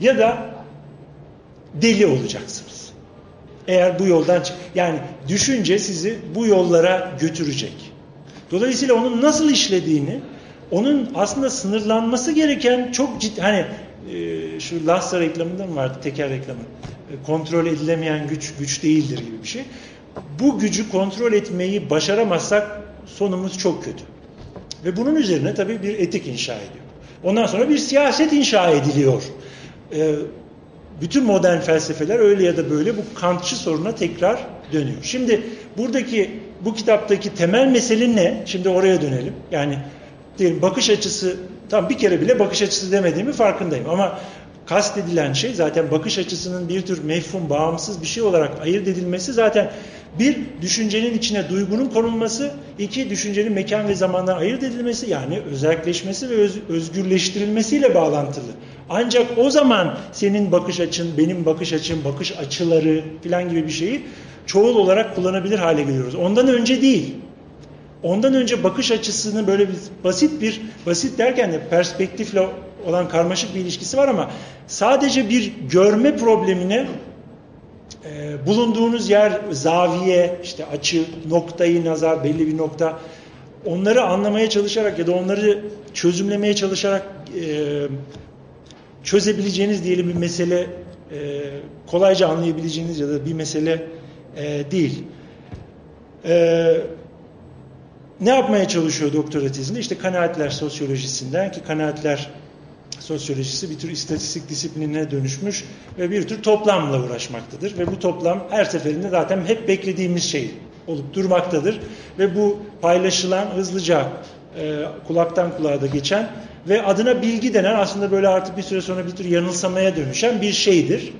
ya da deli olacaksınız. Eğer bu yoldan çık yani düşünce sizi bu yollara götürecek. Dolayısıyla onun nasıl işlediğini, onun aslında sınırlanması gereken çok ciddi hani e, şu Lhasa reklamında mı vardı teker reklamı? E, kontrol edilemeyen güç güç değildir gibi bir şey. Bu gücü kontrol etmeyi başaramazsak sonumuz çok kötü. Ve bunun üzerine tabii bir etik inşa ediyor. Ondan sonra bir siyaset inşa ediliyor. E, bütün modern felsefeler öyle ya da böyle bu Kantçı soruna tekrar dönüyor. Şimdi buradaki bu kitaptaki temel mesele ne? Şimdi oraya dönelim. Yani diyelim bakış açısı tam bir kere bile bakış açısı demediğimi farkındayım ama kastedilen şey zaten bakış açısının bir tür mefhum bağımsız bir şey olarak ayırt edilmesi zaten Bir, düşüncenin içine duygunun konulması. iki düşüncenin mekan ve zamandan ayırt edilmesi yani özelleşmesi ve öz, özgürleştirilmesiyle bağlantılı. Ancak o zaman senin bakış açın, benim bakış açım, bakış açıları filan gibi bir şeyi çoğul olarak kullanabilir hale geliyoruz. Ondan önce değil. Ondan önce bakış açısını böyle bir basit bir, basit derken de perspektifle olan karmaşık bir ilişkisi var ama sadece bir görme problemine e, bulunduğunuz yer, zaviye, işte açı, noktayı nazar, belli bir nokta onları anlamaya çalışarak ya da onları çözümlemeye çalışarak e, çözebileceğiniz diyelim bir mesele e, kolayca anlayabileceğiniz ya da bir mesele e, değil. E, ne yapmaya çalışıyor doktora tezinde? İşte kanaatler sosyolojisinden ki kanaatler sosyolojisi bir tür istatistik disiplinine dönüşmüş ve bir tür toplamla uğraşmaktadır. Ve bu toplam her seferinde zaten hep beklediğimiz şey olup durmaktadır. Ve bu paylaşılan hızlıca e, kulaktan kulağa da geçen ve adına bilgi denen aslında böyle artık bir süre sonra bir tür yanılsamaya dönüşen bir şeydir.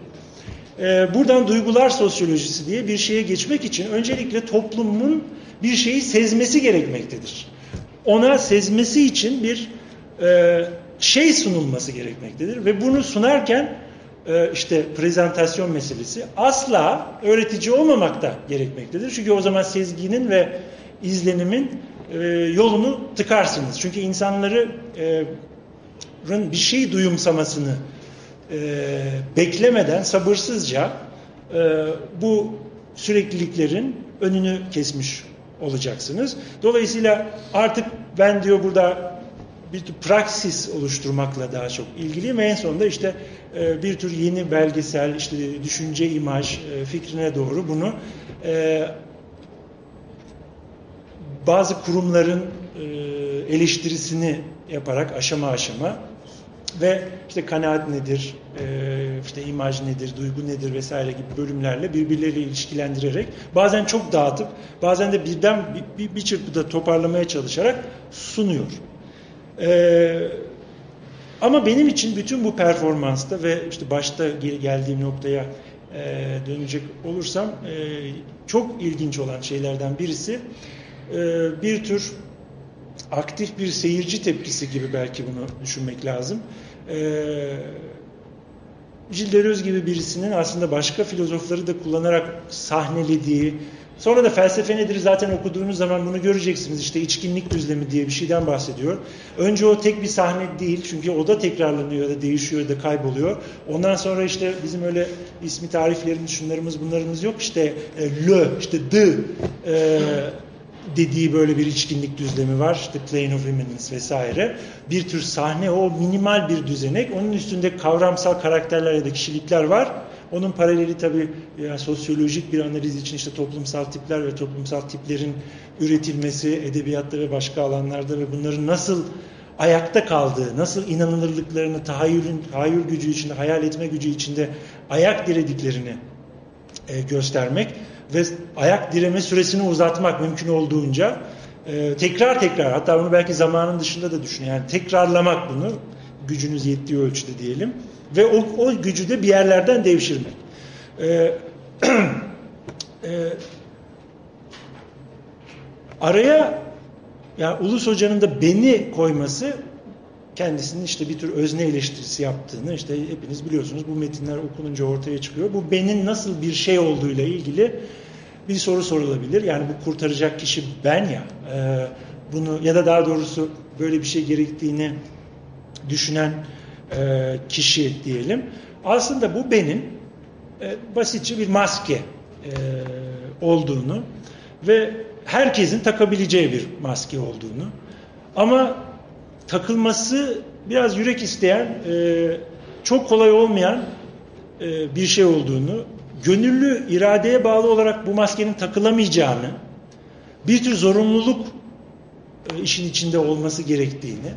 E, buradan duygular sosyolojisi diye bir şeye geçmek için öncelikle toplumun bir şeyi sezmesi gerekmektedir. Ona sezmesi için bir e, şey sunulması gerekmektedir ve bunu sunarken e, işte prezentasyon meselesi asla öğretici olmamakta gerekmektedir. Çünkü o zaman sezginin ve izlenimin e, yolunu tıkarsınız. Çünkü insanların e, bir şey duyumsamasını e, beklemeden sabırsızca bu sürekliliklerin önünü kesmiş olacaksınız. Dolayısıyla artık ben diyor burada bir tür praksis oluşturmakla daha çok ilgiliyim ve en sonunda işte bir tür yeni belgesel, işte düşünce, imaj fikrine doğru bunu bazı kurumların e, eleştirisini yaparak aşama aşama ve işte kanaat nedir, e, işte imaj nedir, duygu nedir vesaire gibi bölümlerle birbirleriyle ilişkilendirerek bazen çok dağıtıp bazen de birden bir, bir, bir çırpıda toparlamaya çalışarak sunuyor. E, ama benim için bütün bu performansta ve işte başta geldiğim noktaya e, dönecek olursam e, çok ilginç olan şeylerden birisi bir tür aktif bir seyirci tepkisi gibi belki bunu düşünmek lazım. Ee, Gilles gibi birisinin aslında başka filozofları da kullanarak sahnelediği, sonra da felsefe nedir zaten okuduğunuz zaman bunu göreceksiniz. İşte içkinlik düzlemi diye bir şeyden bahsediyor. Önce o tek bir sahne değil çünkü o da tekrarlanıyor da değişiyor da kayboluyor. Ondan sonra işte bizim öyle ismi tariflerimiz, şunlarımız bunlarımız yok. İşte e, le, işte the, e, dediği böyle bir içkinlik düzlemi var. İşte plane of immanence vesaire. Bir tür sahne o minimal bir düzenek. Onun üstünde kavramsal karakterler ya da kişilikler var. Onun paraleli tabii yani sosyolojik bir analiz için işte toplumsal tipler ve toplumsal tiplerin üretilmesi edebiyatta ve başka alanlarda ve bunların nasıl ayakta kaldığı, nasıl inanılırlıklarını tahayyülün, tahayyül gücü içinde, hayal etme gücü içinde ayak dirediklerini e, göstermek ve ayak direme süresini uzatmak mümkün olduğunca e, tekrar tekrar hatta bunu belki zamanın dışında da düşünün yani tekrarlamak bunu gücünüz yettiği ölçüde diyelim ve o, o gücü de bir yerlerden devşirmek. E, e, araya yani Ulus Hoca'nın da beni koyması kendisinin işte bir tür özne eleştirisi yaptığını işte hepiniz biliyorsunuz bu metinler okununca ortaya çıkıyor. Bu benin nasıl bir şey olduğuyla ilgili bir soru sorulabilir. Yani bu kurtaracak kişi ben ya. E, bunu ya da daha doğrusu böyle bir şey gerektiğini düşünen e, kişi diyelim. Aslında bu benim e, basitçe bir maske e, olduğunu ve herkesin takabileceği bir maske olduğunu ama takılması biraz yürek isteyen, e, çok kolay olmayan e, bir şey olduğunu, gönüllü iradeye bağlı olarak bu maskenin takılamayacağını, bir tür zorunluluk e, işin içinde olması gerektiğini,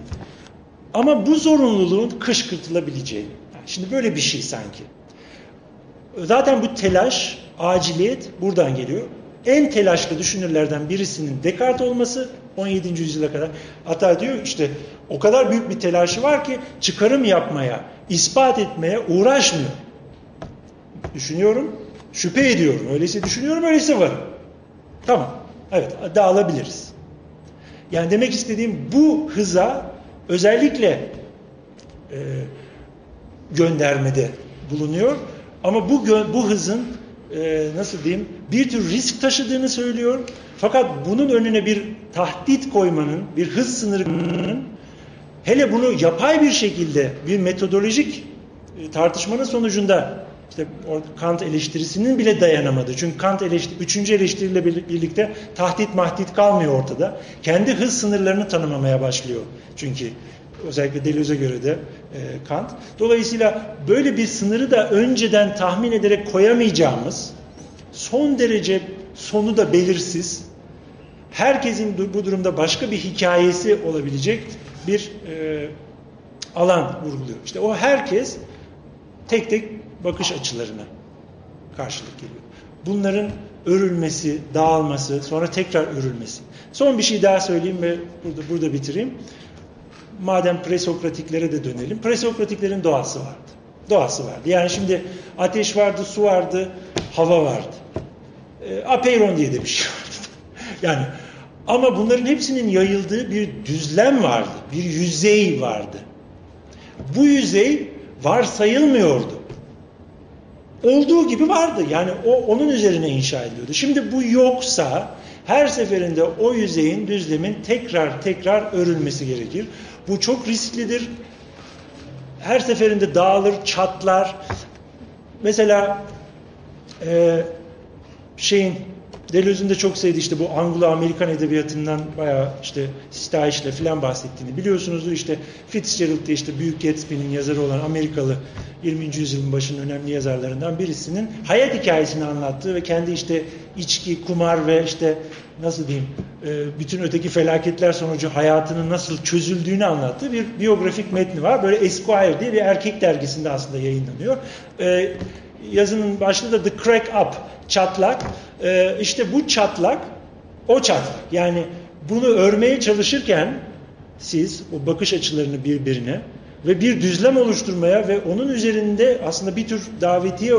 ama bu zorunluluğun kışkırtılabileceğini. Şimdi böyle bir şey sanki. Zaten bu telaş, aciliyet buradan geliyor. En telaşlı düşünürlerden birisinin Descartes olması 17. yüzyıla kadar. Hatta diyor işte o kadar büyük bir telaşı var ki çıkarım yapmaya, ispat etmeye uğraşmıyor. Düşünüyorum, şüphe ediyorum. Öyleyse düşünüyorum, öyleyse var. Tamam. Evet dağılabiliriz. Yani demek istediğim bu hıza özellikle e, göndermede bulunuyor. Ama bu bu hızın e, nasıl diyeyim bir tür risk taşıdığını söylüyor. Fakat bunun önüne bir tahdit koymanın, bir hız sınırının hele bunu yapay bir şekilde bir metodolojik e, tartışmanın sonucunda işte Kant eleştirisinin bile dayanamadı. Çünkü Kant eleştiri, üçüncü eleştiriyle birlikte tahdit mahdit kalmıyor ortada. Kendi hız sınırlarını tanımamaya başlıyor. Çünkü özellikle Deleuze'e göre de e, Kant. Dolayısıyla böyle bir sınırı da önceden tahmin ederek koyamayacağımız son derece sonu da belirsiz herkesin bu durumda başka bir hikayesi olabilecek bir e, alan vurguluyor. İşte o herkes tek tek bakış açılarına karşılık geliyor. Bunların örülmesi, dağılması, sonra tekrar örülmesi. Son bir şey daha söyleyeyim ve burada burada bitireyim. Madem presokratiklere de dönelim. Presokratiklerin doğası vardı. Doğası vardı. Yani şimdi ateş vardı, su vardı, hava vardı. E, apeiron diye de bir şey vardı. Yani ama bunların hepsinin yayıldığı bir düzlem vardı. Bir yüzey vardı. Bu yüzey varsayılmıyordu olduğu gibi vardı. Yani o onun üzerine inşa ediliyordu. Şimdi bu yoksa her seferinde o yüzeyin, düzlemin tekrar tekrar örülmesi gerekir. Bu çok risklidir. Her seferinde dağılır, çatlar. Mesela e, şeyin Deleuze'ün de çok sevdiği işte bu Anglo-Amerikan edebiyatından bayağı işte Staich'le filan bahsettiğini biliyorsunuzdur. İşte Fitzgerald de işte Büyük Gatsby'nin yazarı olan Amerikalı 20. yüzyılın başının önemli yazarlarından birisinin hayat hikayesini anlattığı ve kendi işte içki, kumar ve işte nasıl diyeyim e, bütün öteki felaketler sonucu hayatının nasıl çözüldüğünü anlattığı bir biyografik metni var. Böyle Esquire diye bir erkek dergisinde aslında yayınlanıyor. E, yazının başlığı da The Crack Up, çatlak. E, işte bu çatlak, o çatlak. Yani bunu örmeye çalışırken siz o bakış açılarını birbirine ve bir düzlem oluşturmaya ve onun üzerinde aslında bir tür davetiye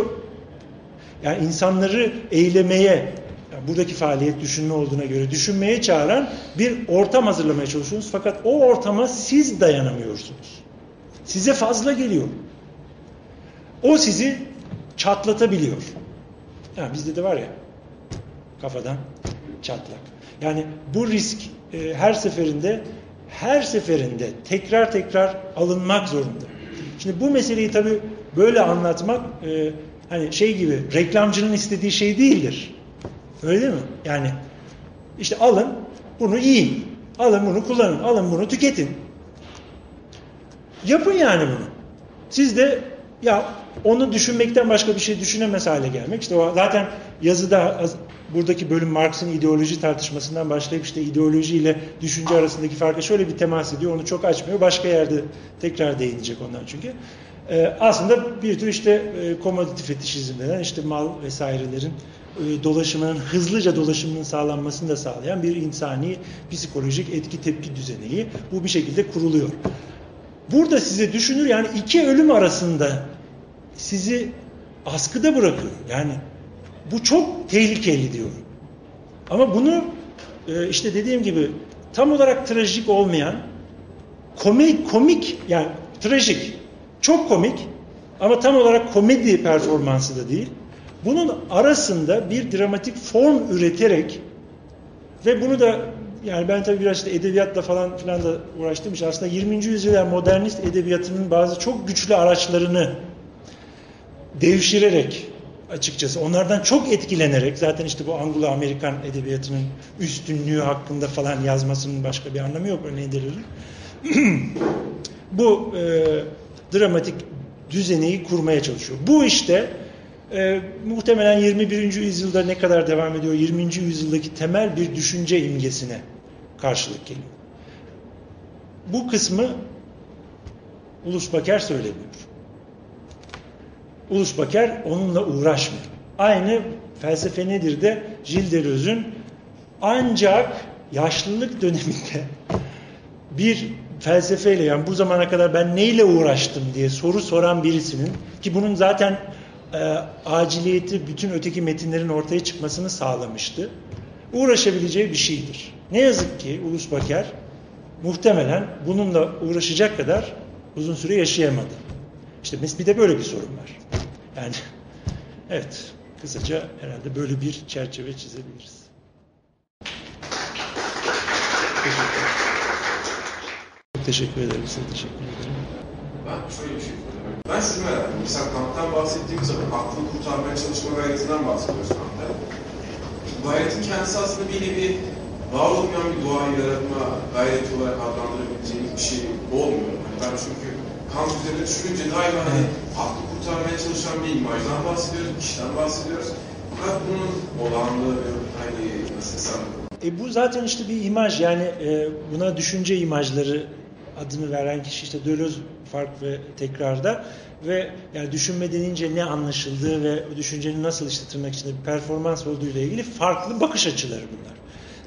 yani insanları eylemeye yani buradaki faaliyet düşünme olduğuna göre düşünmeye çağıran bir ortam hazırlamaya çalışıyorsunuz. Fakat o ortama siz dayanamıyorsunuz. Size fazla geliyor. O sizi çatlatabiliyor. Yani bizde de var ya kafadan çatlak. Yani bu risk e, her seferinde her seferinde tekrar tekrar alınmak zorunda. Şimdi bu meseleyi tabii böyle anlatmak e, hani şey gibi reklamcının istediği şey değildir. Öyle değil mi? Yani işte alın bunu yiyin. Alın bunu kullanın. Alın bunu tüketin. Yapın yani bunu. Siz de ya onu düşünmekten başka bir şey düşünemez hale gelmek. İşte o zaten yazıda buradaki bölüm Marx'ın ideoloji tartışmasından başlayıp işte ideoloji ile düşünce arasındaki farkı şöyle bir temas ediyor. Onu çok açmıyor. Başka yerde tekrar değinecek ondan çünkü. Ee, aslında bir tür işte e, commodity fetişizm işte mal vesairelerin e, dolaşımının hızlıca dolaşımının sağlanmasını da sağlayan bir insani psikolojik etki tepki düzeneyi bu bir şekilde kuruluyor. Burada size düşünür yani iki ölüm arasında sizi askıda bırakıyor. Yani bu çok tehlikeli diyor. Ama bunu e, işte dediğim gibi tam olarak trajik olmayan komik komik yani trajik çok komik ama tam olarak komedi performansı da değil. Bunun arasında bir dramatik form üreterek ve bunu da yani ben tabii biraz işte edebiyatla falan filan da uğraştım. İşte aslında 20. yüzyılda modernist edebiyatının bazı çok güçlü araçlarını devşirerek açıkçası onlardan çok etkilenerek zaten işte bu Anglo-Amerikan edebiyatının üstünlüğü hakkında falan yazmasının başka bir anlamı yok örneğin Deleuze'ün. bu e, dramatik düzeneyi kurmaya çalışıyor. Bu işte e, muhtemelen 21. yüzyılda ne kadar devam ediyor? 20. yüzyıldaki temel bir düşünce imgesine karşılık geliyor. Bu kısmı Ulus Baker söylemiyor. Ulus Baker onunla uğraşmıyor. Aynı felsefe nedir de Deleuze'ün ancak yaşlılık döneminde bir felsefeyle yani bu zamana kadar ben neyle uğraştım diye soru soran birisinin ki bunun zaten e, aciliyeti bütün öteki metinlerin ortaya çıkmasını sağlamıştı. uğraşabileceği bir şeydir. Ne yazık ki Ulus Baker muhtemelen bununla uğraşacak kadar uzun süre yaşayamadı. İşte bir de böyle bir sorun var. Yani evet kısaca herhalde böyle bir çerçeve çizebiliriz. Teşekkür Çok teşekkür ederim. Size teşekkür ederim. Ben şöyle bir şey söyleyeyim. Ben şunu merak ediyorum. Mesela kamptan bahsettiğimiz zaman aklını kurtarmaya çalışma gayretinden bahsediyoruz kampta. Gayretin kendisi aslında bir nevi var olmayan bir doğayı yaratma gayreti olarak adlandırabileceğimiz bir şey olmuyor. Hani ben çünkü kamp üzerine düşününce daima hani aklı kurtarmaya çalışan bir imajdan bahsediyoruz, kişiden bahsediyoruz. Fakat bunun olağanlı ve hani nasıl desem e bu zaten işte bir imaj yani e, buna düşünce imajları adını veren kişi işte Deleuze fark ve tekrarda ve yani düşünme denince ne anlaşıldığı ve o düşüncenin nasıl işte tırnak içinde bir performans olduğu ile ilgili farklı bakış açıları bunlar.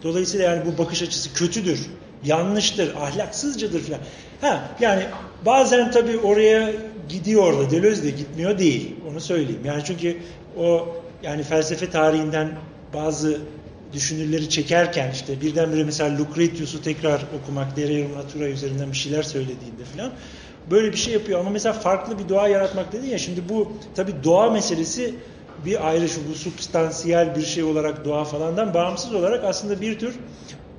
Dolayısıyla yani bu bakış açısı kötüdür, yanlıştır, ahlaksızcadır falan. Ha yani bazen tabii oraya gidiyor da Deleuze de gitmiyor değil. Onu söyleyeyim. Yani çünkü o yani felsefe tarihinden bazı düşünürleri çekerken işte birdenbire mesela Lucretius'u tekrar okumak, De Rerum Natura üzerinden bir şeyler söylediğinde falan böyle bir şey yapıyor. Ama mesela farklı bir doğa yaratmak dedi ya şimdi bu tabii doğa meselesi bir ayrı şu bu substansiyel bir şey olarak doğa falandan bağımsız olarak aslında bir tür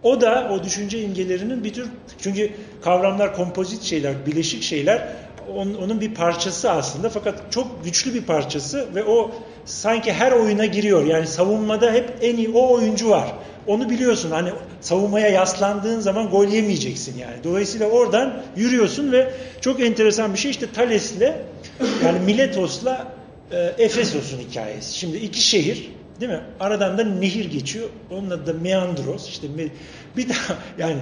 o da o düşünce imgelerinin bir tür çünkü kavramlar kompozit şeyler, bileşik şeyler onun bir parçası aslında fakat çok güçlü bir parçası ve o sanki her oyuna giriyor. Yani savunmada hep en iyi o oyuncu var. Onu biliyorsun hani savunmaya yaslandığın zaman gol yemeyeceksin yani. Dolayısıyla oradan yürüyorsun ve çok enteresan bir şey işte Thales'le yani Miletos'la e, Efesos'un hikayesi. Şimdi iki şehir değil mi? Aradan da nehir geçiyor. Onun adı da Meandros. İşte bir daha yani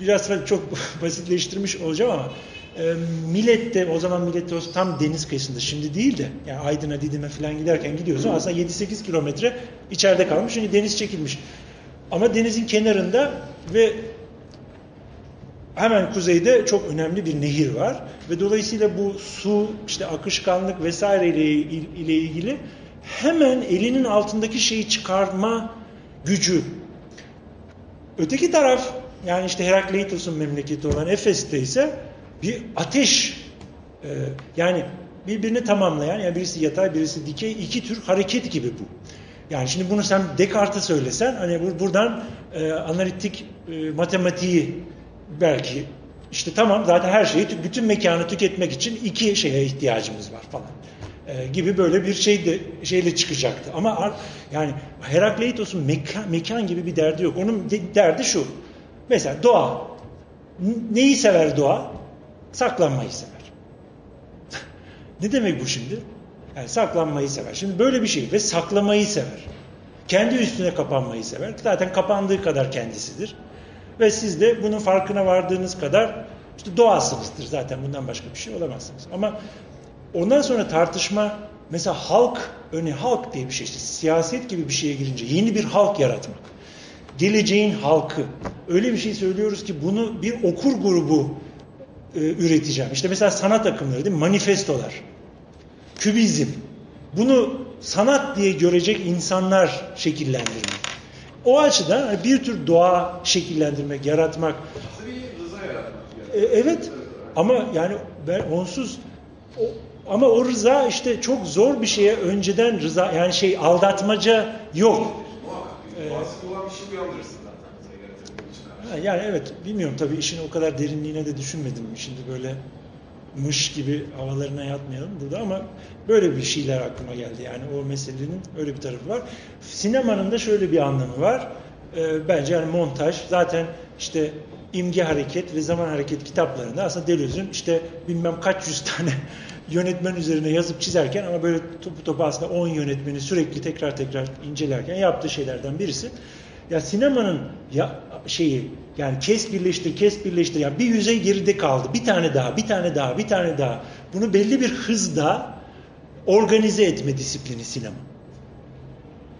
biraz çok basitleştirmiş olacağım ama e, Millet'te o zaman Millet'te tam deniz kıyısında şimdi değil de yani Aydın'a Didim'e falan giderken gidiyorsun aslında 7-8 kilometre içeride kalmış çünkü deniz çekilmiş. Ama denizin kenarında ve hemen kuzeyde çok önemli bir nehir var ve dolayısıyla bu su işte akışkanlık vesaire ile, ile ilgili hemen elinin altındaki şeyi çıkarma gücü. Öteki taraf yani işte Herakleitos'un memleketi olan Efes'te ise bir ateş e, yani birbirini tamamlayan yani birisi yatay birisi dikey iki tür hareket gibi bu. Yani şimdi bunu sen Descartes'e söylesen hani buradan e, analitik e, matematiği belki işte tamam zaten her şeyi bütün mekanı tüketmek için iki şeye ihtiyacımız var falan e, gibi böyle bir şey de şeyle çıkacaktı. Ama yani Herakleitos'un mekan, mekan gibi bir derdi yok. Onun de, derdi şu. Mesela doğa. Neyi sever doğa? Saklanmayı sever. ne demek bu şimdi? Yani saklanmayı sever. Şimdi böyle bir şey ve saklamayı sever. Kendi üstüne kapanmayı sever. Zaten kapandığı kadar kendisidir. Ve siz de bunun farkına vardığınız kadar işte doğasınızdır. Zaten bundan başka bir şey olamazsınız. Ama ondan sonra tartışma mesela halk, örneğin halk diye bir şey işte siyaset gibi bir şeye girince yeni bir halk yaratmak. Geleceğin halkı. Öyle bir şey söylüyoruz ki bunu bir okur grubu e, üreteceğim. İşte mesela sanat akımları değil mi? Manifestolar. Kübizm. Bunu sanat diye görecek insanlar şekillendirmek. O açıdan bir tür doğa şekillendirmek, yaratmak. Bir rıza yaratmak. E, evet. Ama yani ben onsuz o, ama o rıza işte çok zor bir şeye önceden rıza yani şey aldatmaca yok. Zaten. Yani evet bilmiyorum tabii işin o kadar derinliğine de düşünmedim. Şimdi böyle mış gibi havalarına yatmayalım burada ama böyle bir şeyler aklıma geldi. Yani o meselenin öyle bir tarafı var. Sinemanın da şöyle bir anlamı var. Ee, bence yani montaj zaten işte imge hareket ve zaman hareket kitaplarında aslında Deleuze'ün işte bilmem kaç yüz tane yönetmen üzerine yazıp çizerken ama böyle topu topu aslında 10 yönetmeni sürekli tekrar tekrar incelerken yaptığı şeylerden birisi. Ya sinemanın ya şeyi yani kes birleştir, kes birleştir. Yani bir yüzey geride kaldı. Bir tane daha, bir tane daha, bir tane daha. Bunu belli bir hızda organize etme disiplini sinema.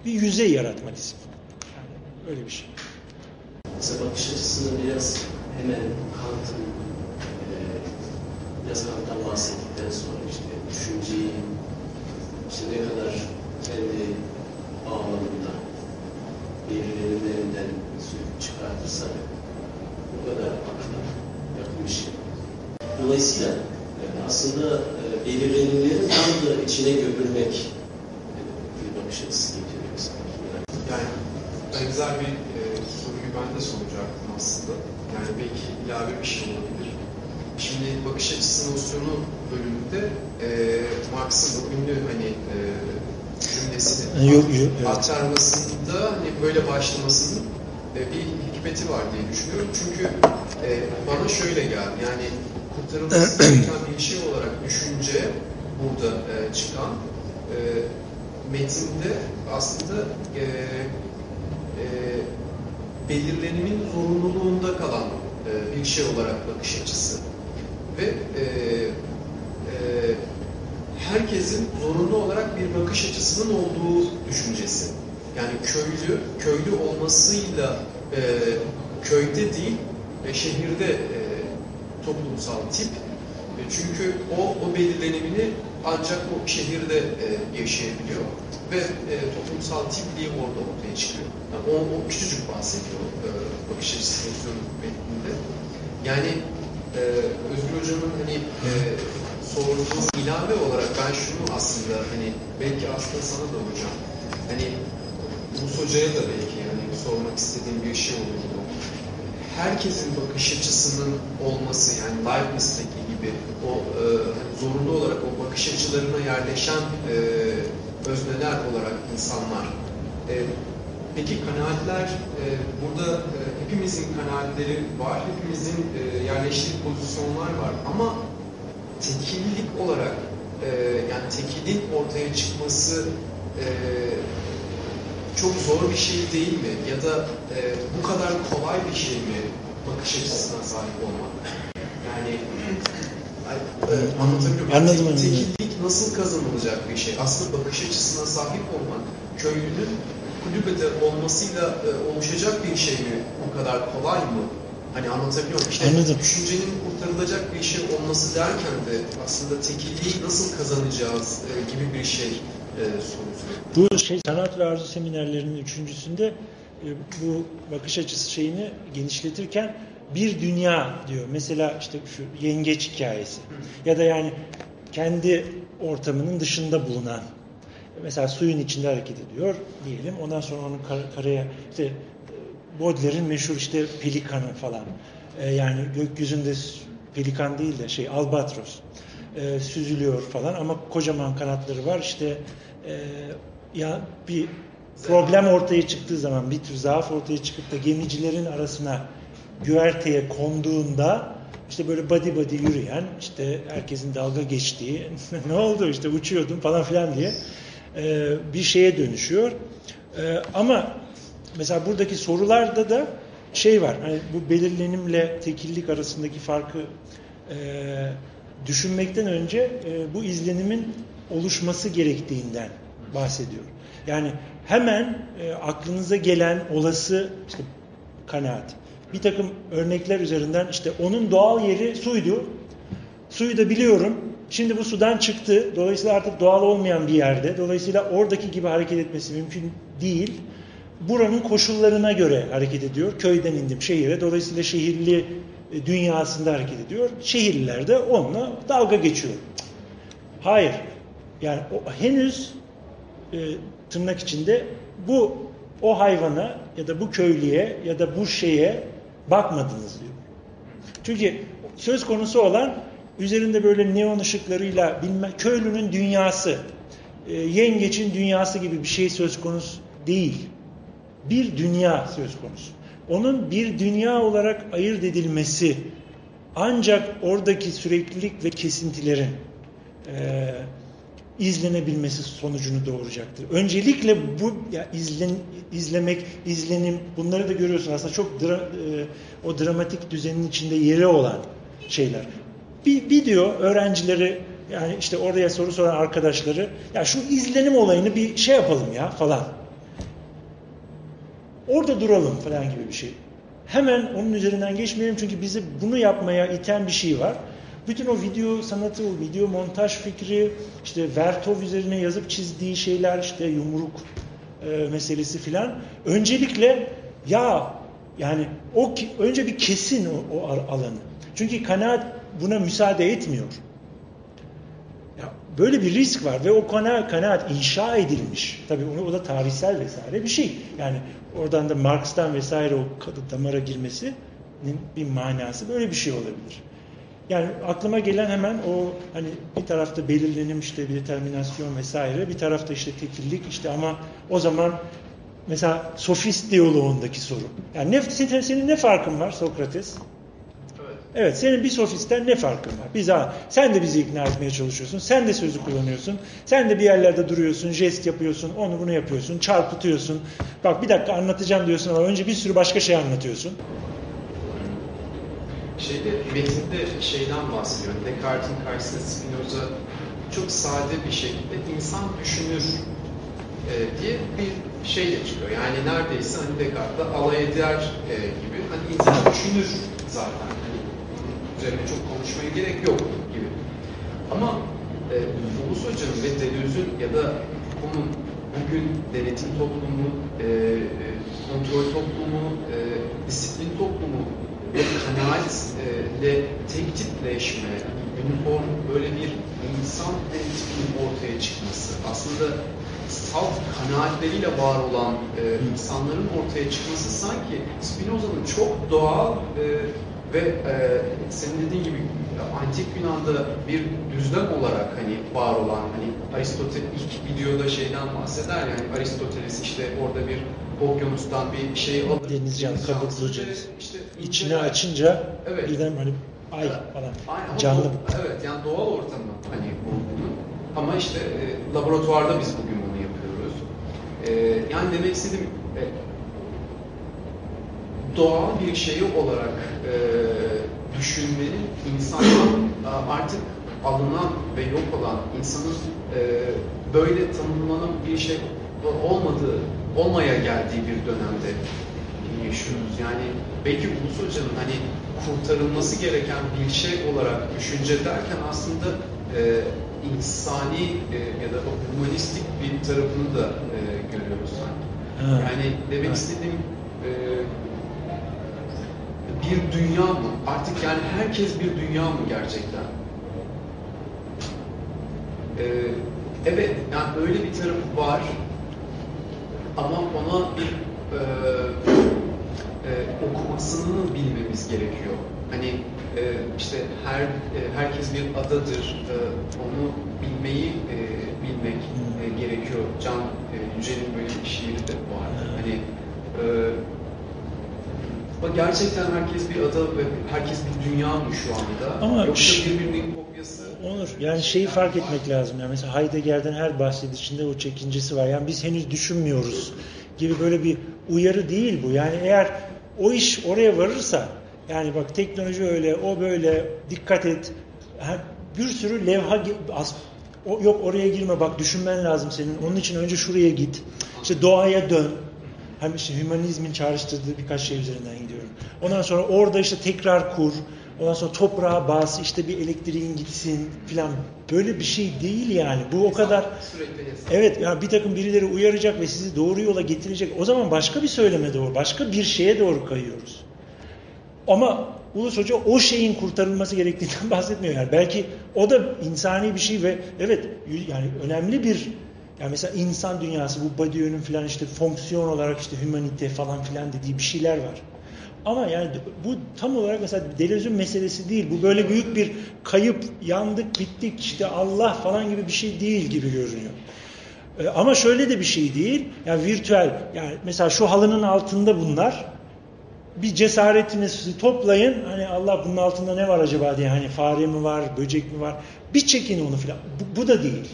Bir yüzey yaratma disiplini. Yani öyle bir şey. Mesela bakış açısını biraz hemen Kant'ın e, biraz Kant'tan bahsettikten sonra işte düşünceyi işte ne kadar kendi bağlamında belirlenimlerinden söküp çıkartırsak o kadar akla yakın bir şey. Dolayısıyla e, aslında e, belirlenimlerin tam da içine gömülmek e, bir bakış açısı getiriyor sanki. Yani benzer bir e, soruyu ben de soracaktım aslında. Yani belki ilave bir şey olabilir. Şimdi bakış açısı nosyonu bölümünde e, Marx'ın bu ünlü hani e, cümlesini Yok, aktarmasında hani böyle başlamasının e, bir hikmeti var diye düşünüyorum. Çünkü e, bana şöyle geldi. Yani kurtarılması gereken bir şey olarak düşünce burada e, çıkan e, metinde aslında e, e, belirlenimin zorunluluğunda kalan e, bir şey olarak bakış açısı ve e, herkesin zorunlu olarak bir bakış açısının olduğu düşüncesi. Yani köylü, köylü olmasıyla e, köyde değil, e, şehirde e, toplumsal tip. E, çünkü o, o belirlenimini ancak o şehirde e, yaşayabiliyor ve e, toplumsal tipliği orada ortaya çıkıyor. Yani o, o küçücük bahsediyor e, bakış açısı metninde. Yani e, Özgür Hocam'ın hani e, sorduğu ilave olarak ben şunu aslında hani belki aslında sana da hocam hani Mus Hoca'ya da belki yani sormak istediğim bir şey olur. Herkesin bakış açısının olması yani Leibniz'teki gibi o e, hani zorunlu olarak o bakış açılarına yerleşen e, özneler olarak insanlar. E, peki kanaatler e, burada e, hepimizin kanaatleri var, hepimizin e, yerleştiği pozisyonlar var ama tekillik olarak e, yani tekilin ortaya çıkması e, çok zor bir şey değil mi? Ya da e, bu kadar kolay bir şey mi bakış açısına sahip olmak? Yani e, anlatabiliyor muyum? Anladım. Tekillik nasıl kazanılacak bir şey? Aslında bakış açısına sahip olmak, köylünün kulübede olmasıyla e, oluşacak bir şey mi? Bu kadar kolay mı? Hani anlatabiliyor muyum? İşte Anladım. düşüncenin kurtarılacak bir şey olması derken de aslında tekilliği nasıl kazanacağız e, gibi bir şey e, sorusu. Bu şey sanat ve arzu seminerlerinin üçüncüsünde e, bu bakış açısı şeyini genişletirken bir dünya diyor. Mesela işte şu yengeç hikayesi. Ya da yani kendi ortamının dışında bulunan mesela suyun içinde hareket ediyor diyelim. Ondan sonra onun kar- karaya işte Baudelaire'in meşhur işte pelikanı falan. E, yani gökyüzünde pelikan değil de şey albatros. E, süzülüyor falan ama kocaman kanatları var. İşte e, ya bir problem ortaya çıktığı zaman bir tür zaaf ortaya çıkıp da gemicilerin arasına güverteye konduğunda işte böyle body body yürüyen işte herkesin dalga geçtiği ne oldu işte uçuyordum falan filan diye e, bir şeye dönüşüyor. E, ama mesela buradaki sorularda da şey var hani bu belirlenimle tekillik arasındaki farkı e, düşünmekten önce e, bu izlenimin oluşması gerektiğinden bahsediyor. Yani hemen e, aklınıza gelen olası işte kanaat. Bir takım örnekler üzerinden işte onun doğal yeri suydu. Suyu da biliyorum. Şimdi bu sudan çıktı. Dolayısıyla artık doğal olmayan bir yerde. Dolayısıyla oradaki gibi hareket etmesi mümkün değil. Buranın koşullarına göre hareket ediyor. Köyden indim şehire. Dolayısıyla şehirli e, dünyasında hareket ediyor. Şehirliler de onunla dalga geçiyor. Hayır. Yani o, henüz e, tırnak içinde bu o hayvana ya da bu köylüye ya da bu şeye bakmadınız diyor. Çünkü söz konusu olan üzerinde böyle neon ışıklarıyla bilme, köylünün dünyası, e, yengeçin dünyası gibi bir şey söz konusu değil. Bir dünya söz konusu. Onun bir dünya olarak ayırt edilmesi ancak oradaki süreklilik ve kesintilerin e, izlenebilmesi sonucunu doğuracaktır. Öncelikle bu ya izlen, izlemek, izlenim bunları da görüyorsun aslında çok dra, e, o dramatik düzenin içinde yeri olan şeyler. Bir, bir diyor öğrencileri yani işte oraya soru soran arkadaşları ya şu izlenim olayını bir şey yapalım ya falan. Orada duralım falan gibi bir şey. Hemen onun üzerinden geçmeyelim çünkü bizi bunu yapmaya iten bir şey var. Bütün o video sanatı, o video montaj fikri, işte Vertov üzerine yazıp çizdiği şeyler, işte yumruk e, meselesi filan. Öncelikle ya yani o önce bir kesin o, o alanı. Çünkü kanaat buna müsaade etmiyor. Böyle bir risk var ve o kanaat, kanaat inşa edilmiş. Tabii o, o da tarihsel vesaire bir şey. Yani oradan da Marx'tan vesaire o damara girmesinin bir manası böyle bir şey olabilir. Yani aklıma gelen hemen o hani bir tarafta belirlenim işte bir determinasyon vesaire bir tarafta işte tekillik işte ama o zaman mesela sofist diyaloğundaki soru. Yani ne, senin ne farkın var Sokrates? Evet. senin bir sofisten ne farkın var? Biz sen de bizi ikna etmeye çalışıyorsun. Sen de sözü kullanıyorsun. Sen de bir yerlerde duruyorsun, jest yapıyorsun, onu bunu yapıyorsun, çarpıtıyorsun. Bak bir dakika anlatacağım diyorsun ama önce bir sürü başka şey anlatıyorsun şeyde metinde şeyden bahsediyor. Descartes'in karşısında Spinoza çok sade bir şekilde insan düşünür e, diye bir şeyle çıkıyor. Yani neredeyse hani Descartes'la alay eder e, gibi. Hani insan düşünür zaten. Üzerine çok konuşmaya gerek yok gibi. Ama e, Fulus Hoca'nın ve Deleuze'ün ya da onun bugün denetim toplumu, e, e kontrol toplumu, e, disiplin toplumu ve kanaatle tek tipleşme, uniform böyle bir insan tipinin ortaya çıkması, aslında salt kanaatleriyle var olan e, insanların ortaya çıkması sanki Spinoza'nın çok doğal e, ve e, senin dediğin gibi antik Yunan'da bir düzlem olarak hani var olan hani Aristoteles ilk videoda şeyden bahseder yani Aristoteles işte orada bir okyanustan bir şey alır. Denizcan, kabukluca. İşte içine açınca evet. birden hani ay falan Aynen, canlı. Bu, evet yani doğal ortamı hani bu. Ama işte e, laboratuvarda biz bugün bunu yapıyoruz. E, yani demek istediğim e, doğal bir şeyi olarak e, düşünmenin insanın artık alınan ve yok olan insanın e, böyle tanımlanan bir şey olmadığı, olmaya geldiği bir dönemde yaşıyoruz. Yani belki Ulus Hoca'nın hani kurtarılması gereken bir şey olarak düşünce derken aslında e, insani e, ya da humanistik bir tarafını da e, görüyoruz sanki. Yani demek evet. istediğim e, bir dünya mı? Artık yani herkes bir dünya mı gerçekten? Ee, evet, yani öyle bir tarafı var ama ona bir e, e, okumasını bilmemiz gerekiyor. Hani e, işte her e, herkes bir adadır, e, onu bilmeyi e, bilmek e, gerekiyor. Can e, Yücel'in böyle bir şiiri de var. Hani e, ama gerçekten herkes bir ada ve herkes bir dünya mı şu anda? Ama Yoksa birbirinin kopyası. Olur. Yani şeyi fark etmek lazım. Yani mesela Heidegger'den her bahsedişinde o çekincesi var. Yani biz henüz düşünmüyoruz gibi böyle bir uyarı değil bu. Yani eğer o iş oraya varırsa yani bak teknoloji öyle, o böyle, dikkat et. Bir sürü levha yok oraya girme bak düşünmen lazım senin. Onun için önce şuraya git. İşte doğaya dön hem işte hümanizmin çağrıştırdığı birkaç şey üzerinden gidiyorum. Ondan sonra orada işte tekrar kur, ondan sonra toprağa bas, işte bir elektriğin gitsin filan. Böyle bir şey değil yani. Bu o kadar... Evet yani bir takım birileri uyaracak ve sizi doğru yola getirecek. O zaman başka bir söyleme doğru, başka bir şeye doğru kayıyoruz. Ama Ulus Hoca o şeyin kurtarılması gerektiğinden bahsetmiyor. Yani belki o da insani bir şey ve evet yani önemli bir yani mesela insan dünyası bu Badiou'nun filan işte fonksiyon olarak işte hümanite falan filan dediği bir şeyler var. Ama yani bu tam olarak mesela delezyon meselesi değil. Bu böyle büyük bir kayıp, yandık, bittik işte Allah falan gibi bir şey değil gibi görünüyor. Ee, ama şöyle de bir şey değil. Yani virtüel yani mesela şu halının altında bunlar bir cesaretinizi toplayın. Hani Allah bunun altında ne var acaba diye hani fare mi var, böcek mi var? Bir çekin onu filan. Bu, bu da değil.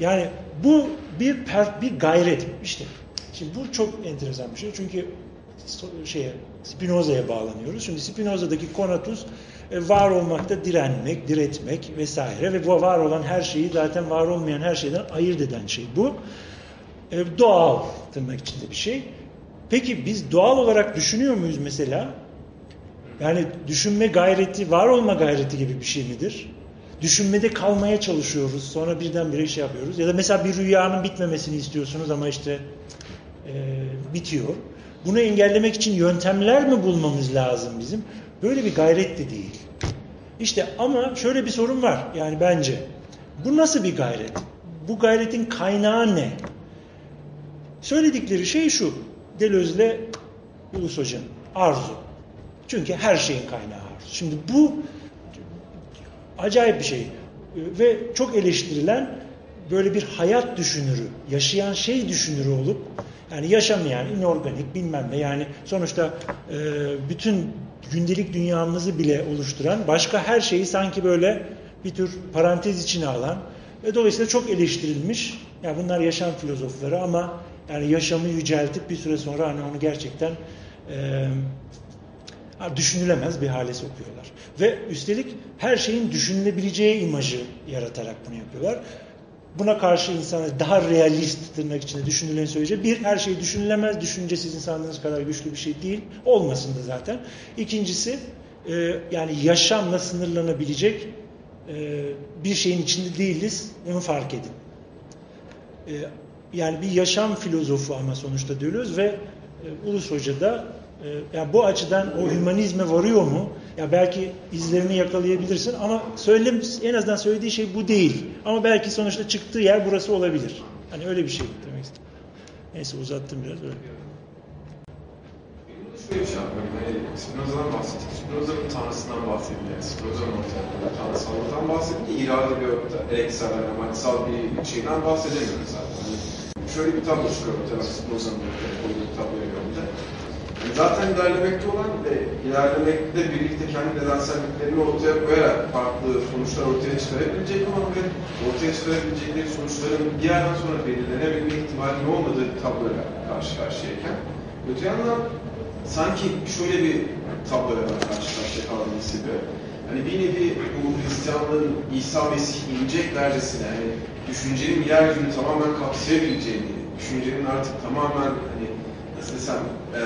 Yani bu bir per, bir gayret işte. Şimdi bu çok enteresan bir şey çünkü şeye Spinoza'ya bağlanıyoruz. Şimdi Spinoza'daki konatus e, var olmakta direnmek, diretmek vesaire ve bu var olan her şeyi zaten var olmayan her şeyden ayırt eden şey bu. E, doğal tırnak içinde bir şey. Peki biz doğal olarak düşünüyor muyuz mesela? Yani düşünme gayreti, var olma gayreti gibi bir şey midir? Düşünmede kalmaya çalışıyoruz. Sonra birdenbire şey yapıyoruz. Ya da mesela bir rüyanın bitmemesini istiyorsunuz ama işte e, bitiyor. Bunu engellemek için yöntemler mi bulmamız lazım bizim? Böyle bir gayret de değil. İşte ama şöyle bir sorun var yani bence. Bu nasıl bir gayret? Bu gayretin kaynağı ne? Söyledikleri şey şu. Delöz'le Ulus Hoca'nın arzu. Çünkü her şeyin kaynağı arzu. Şimdi bu acayip bir şey. Ve çok eleştirilen böyle bir hayat düşünürü, yaşayan şey düşünürü olup yani yaşamayan, inorganik bilmem ne yani sonuçta e, bütün gündelik dünyamızı bile oluşturan başka her şeyi sanki böyle bir tür parantez içine alan ve dolayısıyla çok eleştirilmiş. Yani bunlar yaşam filozofları ama yani yaşamı yüceltip bir süre sonra hani onu gerçekten e, düşünülemez bir hale sokuyorlar. Ve üstelik her şeyin düşünülebileceği imajı yaratarak bunu yapıyorlar. Buna karşı insanlar daha realist tırnak içinde düşünülen söyleyecek. Bir, her şey düşünülemez. Düşüncesiz insanlığınız kadar güçlü bir şey değil. Olmasın da zaten. İkincisi, e, yani yaşamla sınırlanabilecek e, bir şeyin içinde değiliz. Onu fark edin. E, yani bir yaşam filozofu ama sonuçta diyoruz ve e, Ulus Hoca da e, yani bu açıdan o hümanizme varıyor mu? Ya belki izlerini yakalayabilirsin ama söylem en azından söylediği şey bu değil. Ama belki sonuçta çıktığı yer burası olabilir. Hani öyle bir şey demek istedim. Neyse uzattım biraz öyle. Şöyle bir şey yapmak, hani Spinoza'dan bahsettik. Spinoza'nın tanrısından bahsettik. Yani Spinoza'nın ortaya tanrısallıktan bahsettik. İrade bir elektsel, yani amaçsal bir şeyden bahsedemiyoruz zaten. Hani şöyle bir tablo çıkıyor ortaya Spinoza'nın tabloya zaten ilerlemekte olan ve ilerlemekte birlikte kendi nedenselliklerini ortaya koyarak farklı sonuçlar ortaya çıkarabilecek olan ve ortaya çıkarabilecekleri sonuçların bir yerden sonra belirlenebilme ihtimalinin olmadığı tabloyla karşı karşıyayken öte yandan sanki şöyle bir tabloya karşı karşıya kaldığını hissediyor. Hani bir nevi bu Hristiyanlığın İsa Mesih inecek dercesine hani düşüncenin yeryüzünü tamamen kapsayabileceğini, düşüncenin artık tamamen hani nasıl desem e,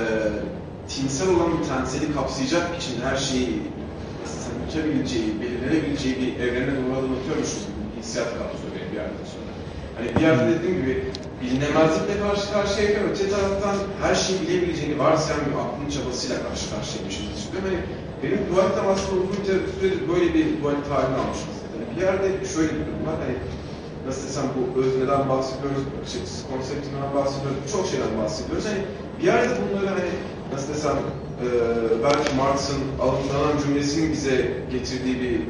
tinsel olan bir tenseli kapsayacak için her şeyi nasıl desem uçabileceği, belirlenebileceği bir evrene doğru adım atıyormuşuz gibi hissiyat kapsıyor benim bir yerden sonra. Hani bir yerde dediğim gibi bilinemezlikle karşı karşıyayken öte taraftan her şeyi bilebileceğini varsayan bir aklın çabasıyla karşı karşıyaymışız. Çünkü hani benim duvalitem aslında uzun süredir böyle bir dualite halini almışız. Yani bir yerde şöyle bir durum var. Hani nasıl desem bu özneden bahsediyoruz, konseptinden bahsediyoruz, çok şeyden bahsediyoruz. Hani bir yerde bunları hani nasıl desem e, belki Marx'ın alınlanan cümlesinin bize getirdiği bir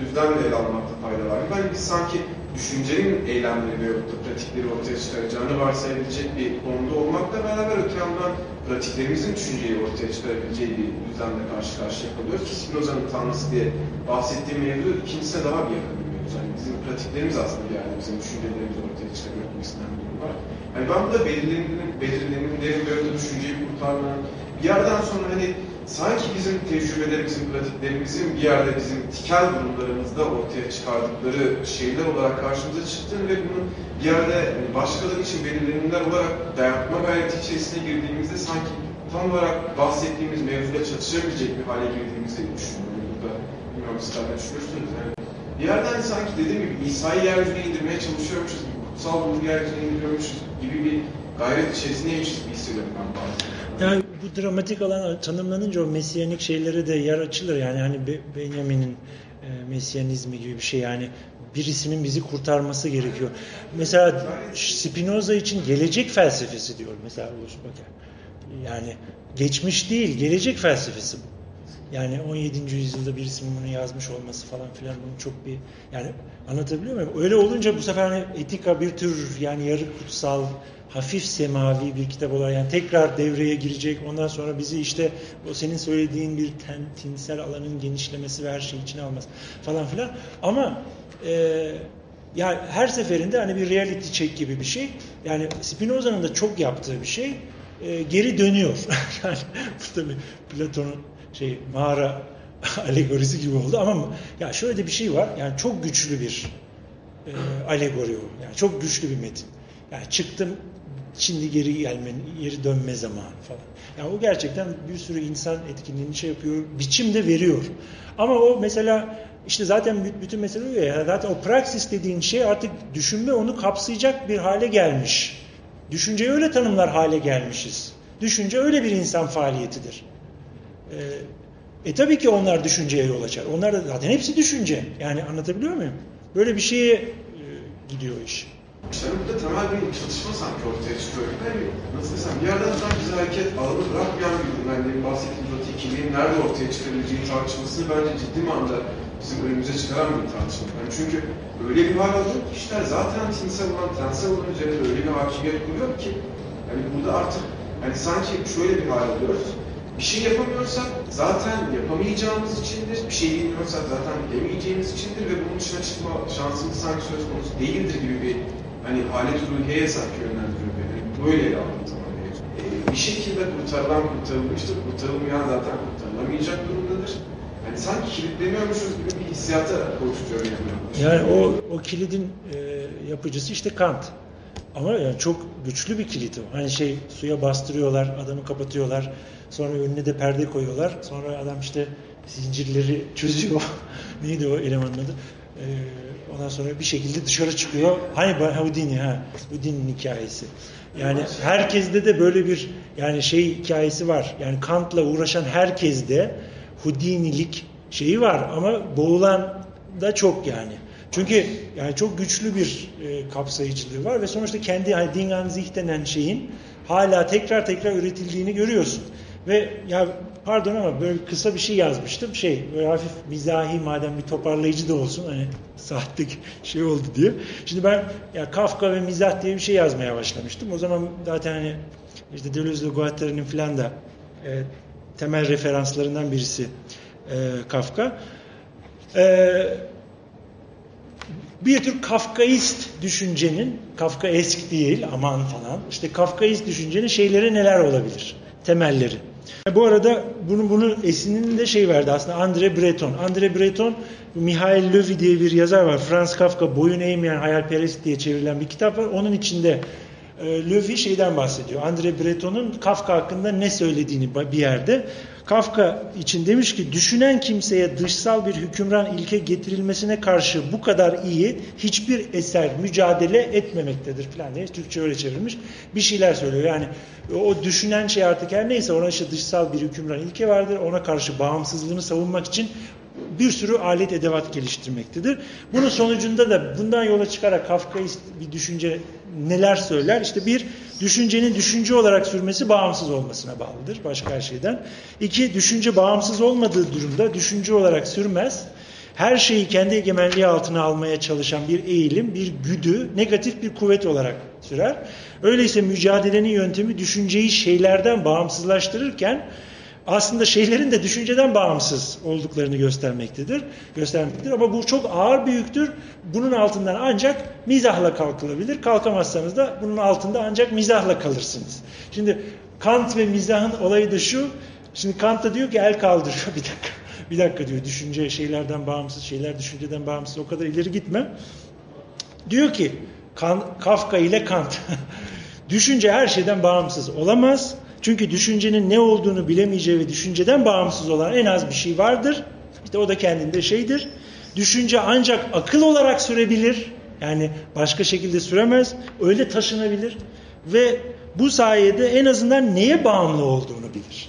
düzlemle ele almakta fayda var. Ben biz sanki düşüncenin eylemleri ve pratikleri ortaya çıkaracağını varsayabilecek bir konumda olmakla beraber öte yandan pratiklerimizin düşünceyi ortaya çıkarabileceği bir düzlemle karşı karşıya kalıyoruz ki Spinoza'nın tanrısı diye bahsettiğim mevzu ikincisine daha bir yakın. Yani bizim pratiklerimiz aslında yerde bizim düşüncelerimizi ortaya çıkarmak gibisinden bir durum var. Yani ben burada belirlenimlerin, belirlenimlerin böyle düşünceyi kurtarmanın bir yerden sonra hani sanki bizim tecrübelerimizin, pratiklerimizin bir yerde bizim tikel durumlarımızda ortaya çıkardıkları şeyler olarak karşımıza çıktığını ve bunu bir yerde hani başkaları için belirlenimler olarak dayatma gayreti içerisine girdiğimizde sanki tam olarak bahsettiğimiz mevzuda çatışabilecek bir hale girdiğimizi düşünüyorum. Burada bilmiyorum sizler ne düşünüyorsunuz? Yani bir yerden sanki dediğim gibi İsa'yı yeryüzüne indirmeye çalışıyormuşuz gibi, kutsal ruhu yeryüzüne indiriyormuşuz gibi bir gayret içerisindeymişiz gibi hissediyorum ben bazen. Yani bu dramatik alan tanımlanınca o mesiyanik şeylere de yer açılır. Yani hani Benjamin'in e, mesyanizmi gibi bir şey yani birisinin bizi kurtarması gerekiyor. Mesela Spinoza için gelecek felsefesi diyor mesela Ulus Baker. Yani geçmiş değil, gelecek felsefesi bu. Yani 17. yüzyılda birisinin bunu yazmış olması falan filan bunun çok bir yani anlatabiliyor muyum? Öyle olunca bu sefer hani etika bir tür yani yarı kutsal hafif semavi bir kitap olarak yani tekrar devreye girecek. Ondan sonra bizi işte o senin söylediğin bir ten, tinsel alanın genişlemesi ve her şeyi içine alması falan filan. Ama e, yani her seferinde hani bir reality check gibi bir şey. Yani Spinoza'nın da çok yaptığı bir şey e, geri dönüyor. yani bu tabii Platon'un şey mağara alegorisi gibi oldu ama ya şöyle de bir şey var. Yani çok güçlü bir e, alegori o. Yani çok güçlü bir metin. Yani çıktım şimdi geri gelmen, geri dönme zamanı falan. Yani o gerçekten bir sürü insan etkinliğini şey yapıyor, biçim de veriyor. Ama o mesela işte zaten bütün mesele o ya. Zaten o praksis dediğin şey artık düşünme onu kapsayacak bir hale gelmiş. Düşünceyi öyle tanımlar hale gelmişiz. Düşünce öyle bir insan faaliyetidir. Ee, e tabii ki onlar düşünceye yol açar. Onlar da zaten hepsi düşünce. Yani anlatabiliyor muyum? Böyle bir şeye e, gidiyor iş. İşte burada temel bir çatışma sanki ortaya çıkıyor. Yani nasıl desem bir yerden sonra bize hareket alanı bırakmayan bir. Yani benim bahsettiğim o ikiliğin nerede ortaya çıkabileceği tartışmasını bence ciddi manada bizim önümüze çıkaran bir tartışma. Yani çünkü öyle bir hal alıyor ki işler zaten tinsel olan, tensel olan üzerinde öyle bir hakimiyet kuruyor ki yani burada artık hani sanki şöyle bir hal alıyoruz. Bir şey yapamıyorsak zaten yapamayacağımız içindir. Bir şey bilmiyorsak zaten bilemeyeceğimiz içindir ve bunun dışına çıkma şansımız sanki söz konusu değildir gibi bir hani alet ruhiyeye sanki yönlendiriyor beni. Böyle ele aldım tamamen. Ee, bir şekilde kurtarılan kurtarılmıştır. Kurtarılmayan zaten kurtarılamayacak durumdadır. Yani sanki kilitleniyormuşuz gibi bir hissiyata kavuşturuyor yani. Yani o, o kilidin e, yapıcısı işte Kant. Ama yani çok güçlü bir kilit o. Hani şey suya bastırıyorlar, adamı kapatıyorlar. Sonra önüne de perde koyuyorlar. Sonra adam işte zincirleri çözüyor. Neydi o elemanın adı? Ee, ondan sonra bir şekilde dışarı çıkıyor. Hani Houdini ha. Houdini'nin hikayesi. Yani herkeste de böyle bir yani şey hikayesi var. Yani Kant'la uğraşan herkeste Houdini'lik şeyi var ama boğulan da çok yani. Çünkü yani çok güçlü bir e, kapsayıcılığı var ve sonuçta kendi hani Ding an denen şeyin hala tekrar tekrar üretildiğini görüyorsun. Ve ya pardon ama böyle kısa bir şey yazmıştım. Şey böyle hafif mizahi madem bir toparlayıcı da olsun hani saatlik şey oldu diye. Şimdi ben ya Kafka ve mizah diye bir şey yazmaya başlamıştım. O zaman zaten hani işte Deleuze ile Guattari'nin filan da e, temel referanslarından birisi e, Kafka. E, bir tür Kafkaist düşüncenin, Kafkaesk değil aman falan, işte Kafkaist düşüncenin şeyleri neler olabilir? Temelleri. Bu arada bunu, bunu esininde şey verdi aslında André Breton. André Breton, Mihail Löwy diye bir yazar var. Franz Kafka Boyun Eğmeyen Hayalperest diye çevrilen bir kitap var. Onun içinde e, Löwy şeyden bahsediyor. André Breton'un Kafka hakkında ne söylediğini bir yerde. Kafka için demiş ki düşünen kimseye dışsal bir hükümran ilke getirilmesine karşı bu kadar iyi hiçbir eser mücadele etmemektedir falan diye Türkçe öyle çevrilmiş. Bir şeyler söylüyor. Yani o düşünen şey artık her neyse ona işte dışsal bir hükümran ilke vardır. Ona karşı bağımsızlığını savunmak için bir sürü alet edevat geliştirmektedir. Bunun sonucunda da bundan yola çıkarak Kafkaist bir düşünce neler söyler? İşte bir, düşüncenin düşünce olarak sürmesi bağımsız olmasına bağlıdır başka her şeyden. İki, düşünce bağımsız olmadığı durumda düşünce olarak sürmez. Her şeyi kendi egemenliği altına almaya çalışan bir eğilim, bir güdü, negatif bir kuvvet olarak sürer. Öyleyse mücadelenin yöntemi düşünceyi şeylerden bağımsızlaştırırken aslında şeylerin de düşünceden bağımsız olduklarını göstermektedir. Göstermektedir ama bu çok ağır büyüktür. Bunun altından ancak mizahla kalkılabilir. Kalkamazsanız da bunun altında ancak mizahla kalırsınız. Şimdi Kant ve mizahın olayı da şu. Şimdi Kant da diyor ki el kaldırıyor bir dakika. Bir dakika diyor düşünce şeylerden bağımsız, şeyler düşünceden bağımsız o kadar ileri gitme. Diyor ki Kafka ile Kant. düşünce her şeyden bağımsız olamaz. Çünkü düşüncenin ne olduğunu bilemeyeceği ve düşünceden bağımsız olan en az bir şey vardır. İşte o da kendinde şeydir. Düşünce ancak akıl olarak sürebilir. Yani başka şekilde süremez. Öyle taşınabilir. Ve bu sayede en azından neye bağımlı olduğunu bilir.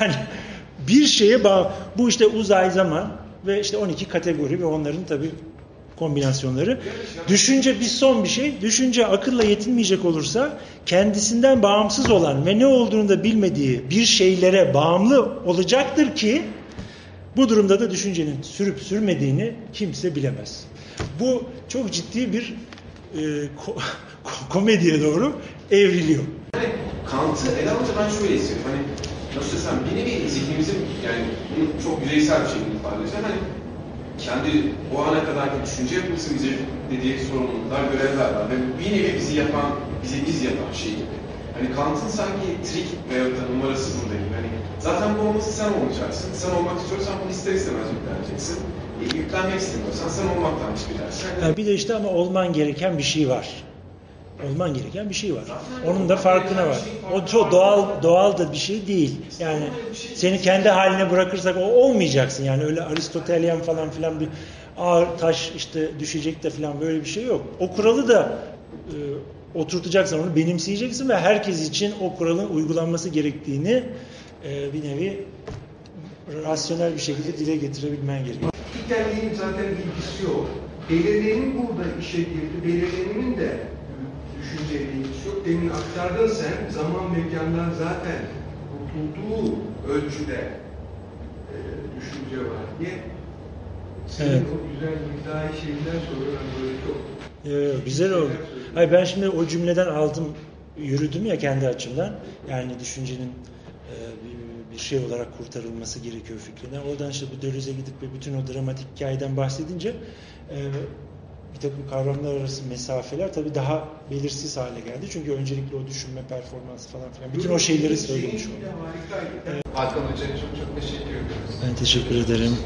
Yani bir şeye bağ bu işte uzay zaman ve işte 12 kategori ve onların tabi kombinasyonları. Düşünce bir son bir şey. Düşünce akılla yetinmeyecek olursa kendisinden bağımsız olan ve ne olduğunu da bilmediği bir şeylere bağımlı olacaktır ki bu durumda da düşüncenin sürüp sürmediğini kimse bilemez. Bu çok ciddi bir e, ko komediye doğru evriliyor. Yani Kant'ı ele alınca ben şöyle hissediyorum. Hani nasıl desem bir nevi zihnimizin yani bunu çok yüzeysel bir şekilde ifade edeceğim. Hani kendi o ana kadarki düşünce yapısı bize dediği sorumluluklar, görevler var. Ve bir nevi bizi yapan, bizi biz yapan şey gibi. Hani Kant'ın sanki trik veya da numarası burada gibi. Hani zaten bu olması sen olacaksın. Sen olmak istiyorsan bunu ister istemez yükleneceksin. E, yüklenmek istemiyorsan sen olmaktan çıkacaksın. Yani bir de işte ama olman gereken bir şey var. Olman gereken bir şey var. Onun da farkına var. O çok doğal doğal da bir şey değil. Yani seni kendi haline bırakırsak o olmayacaksın. Yani öyle Aristotelyen falan filan bir ağır taş işte düşecek de falan böyle bir şey yok. O kuralı da e, oturtacaksın, onu benimseyeceksin ve herkes için o kuralın uygulanması gerektiğini e, bir nevi rasyonel bir şekilde dile getirebilmen gerekiyor. Tekerleğin zaten bilgisi yok. Belirleyenin burada işe girdi. Belirleyenin de düşünceyle ilgisi yok. Demin aktardın sen, zaman mekandan zaten kurtulduğu ölçüde e, düşünce var diye. Senin Evet. o güzel mizahi şeyinden sonra ben böyle çok Ee, güzel oldu. Hayır ben şimdi o cümleden aldım, yürüdüm ya kendi açımdan. Yani düşüncenin e, bir, bir şey olarak kurtarılması gerekiyor fikrinden. Oradan işte bu Döloz'e gidip ve bütün o dramatik hikayeden bahsedince e, bir takım kavramlar arası mesafeler tabii daha belirsiz hale geldi. Çünkü öncelikle o düşünme performansı falan filan. Bütün o şeyleri söylemiş oldum. harikaydı. Hakan Hoca'ya çok çok teşekkür ediyoruz. Ben teşekkür ederim.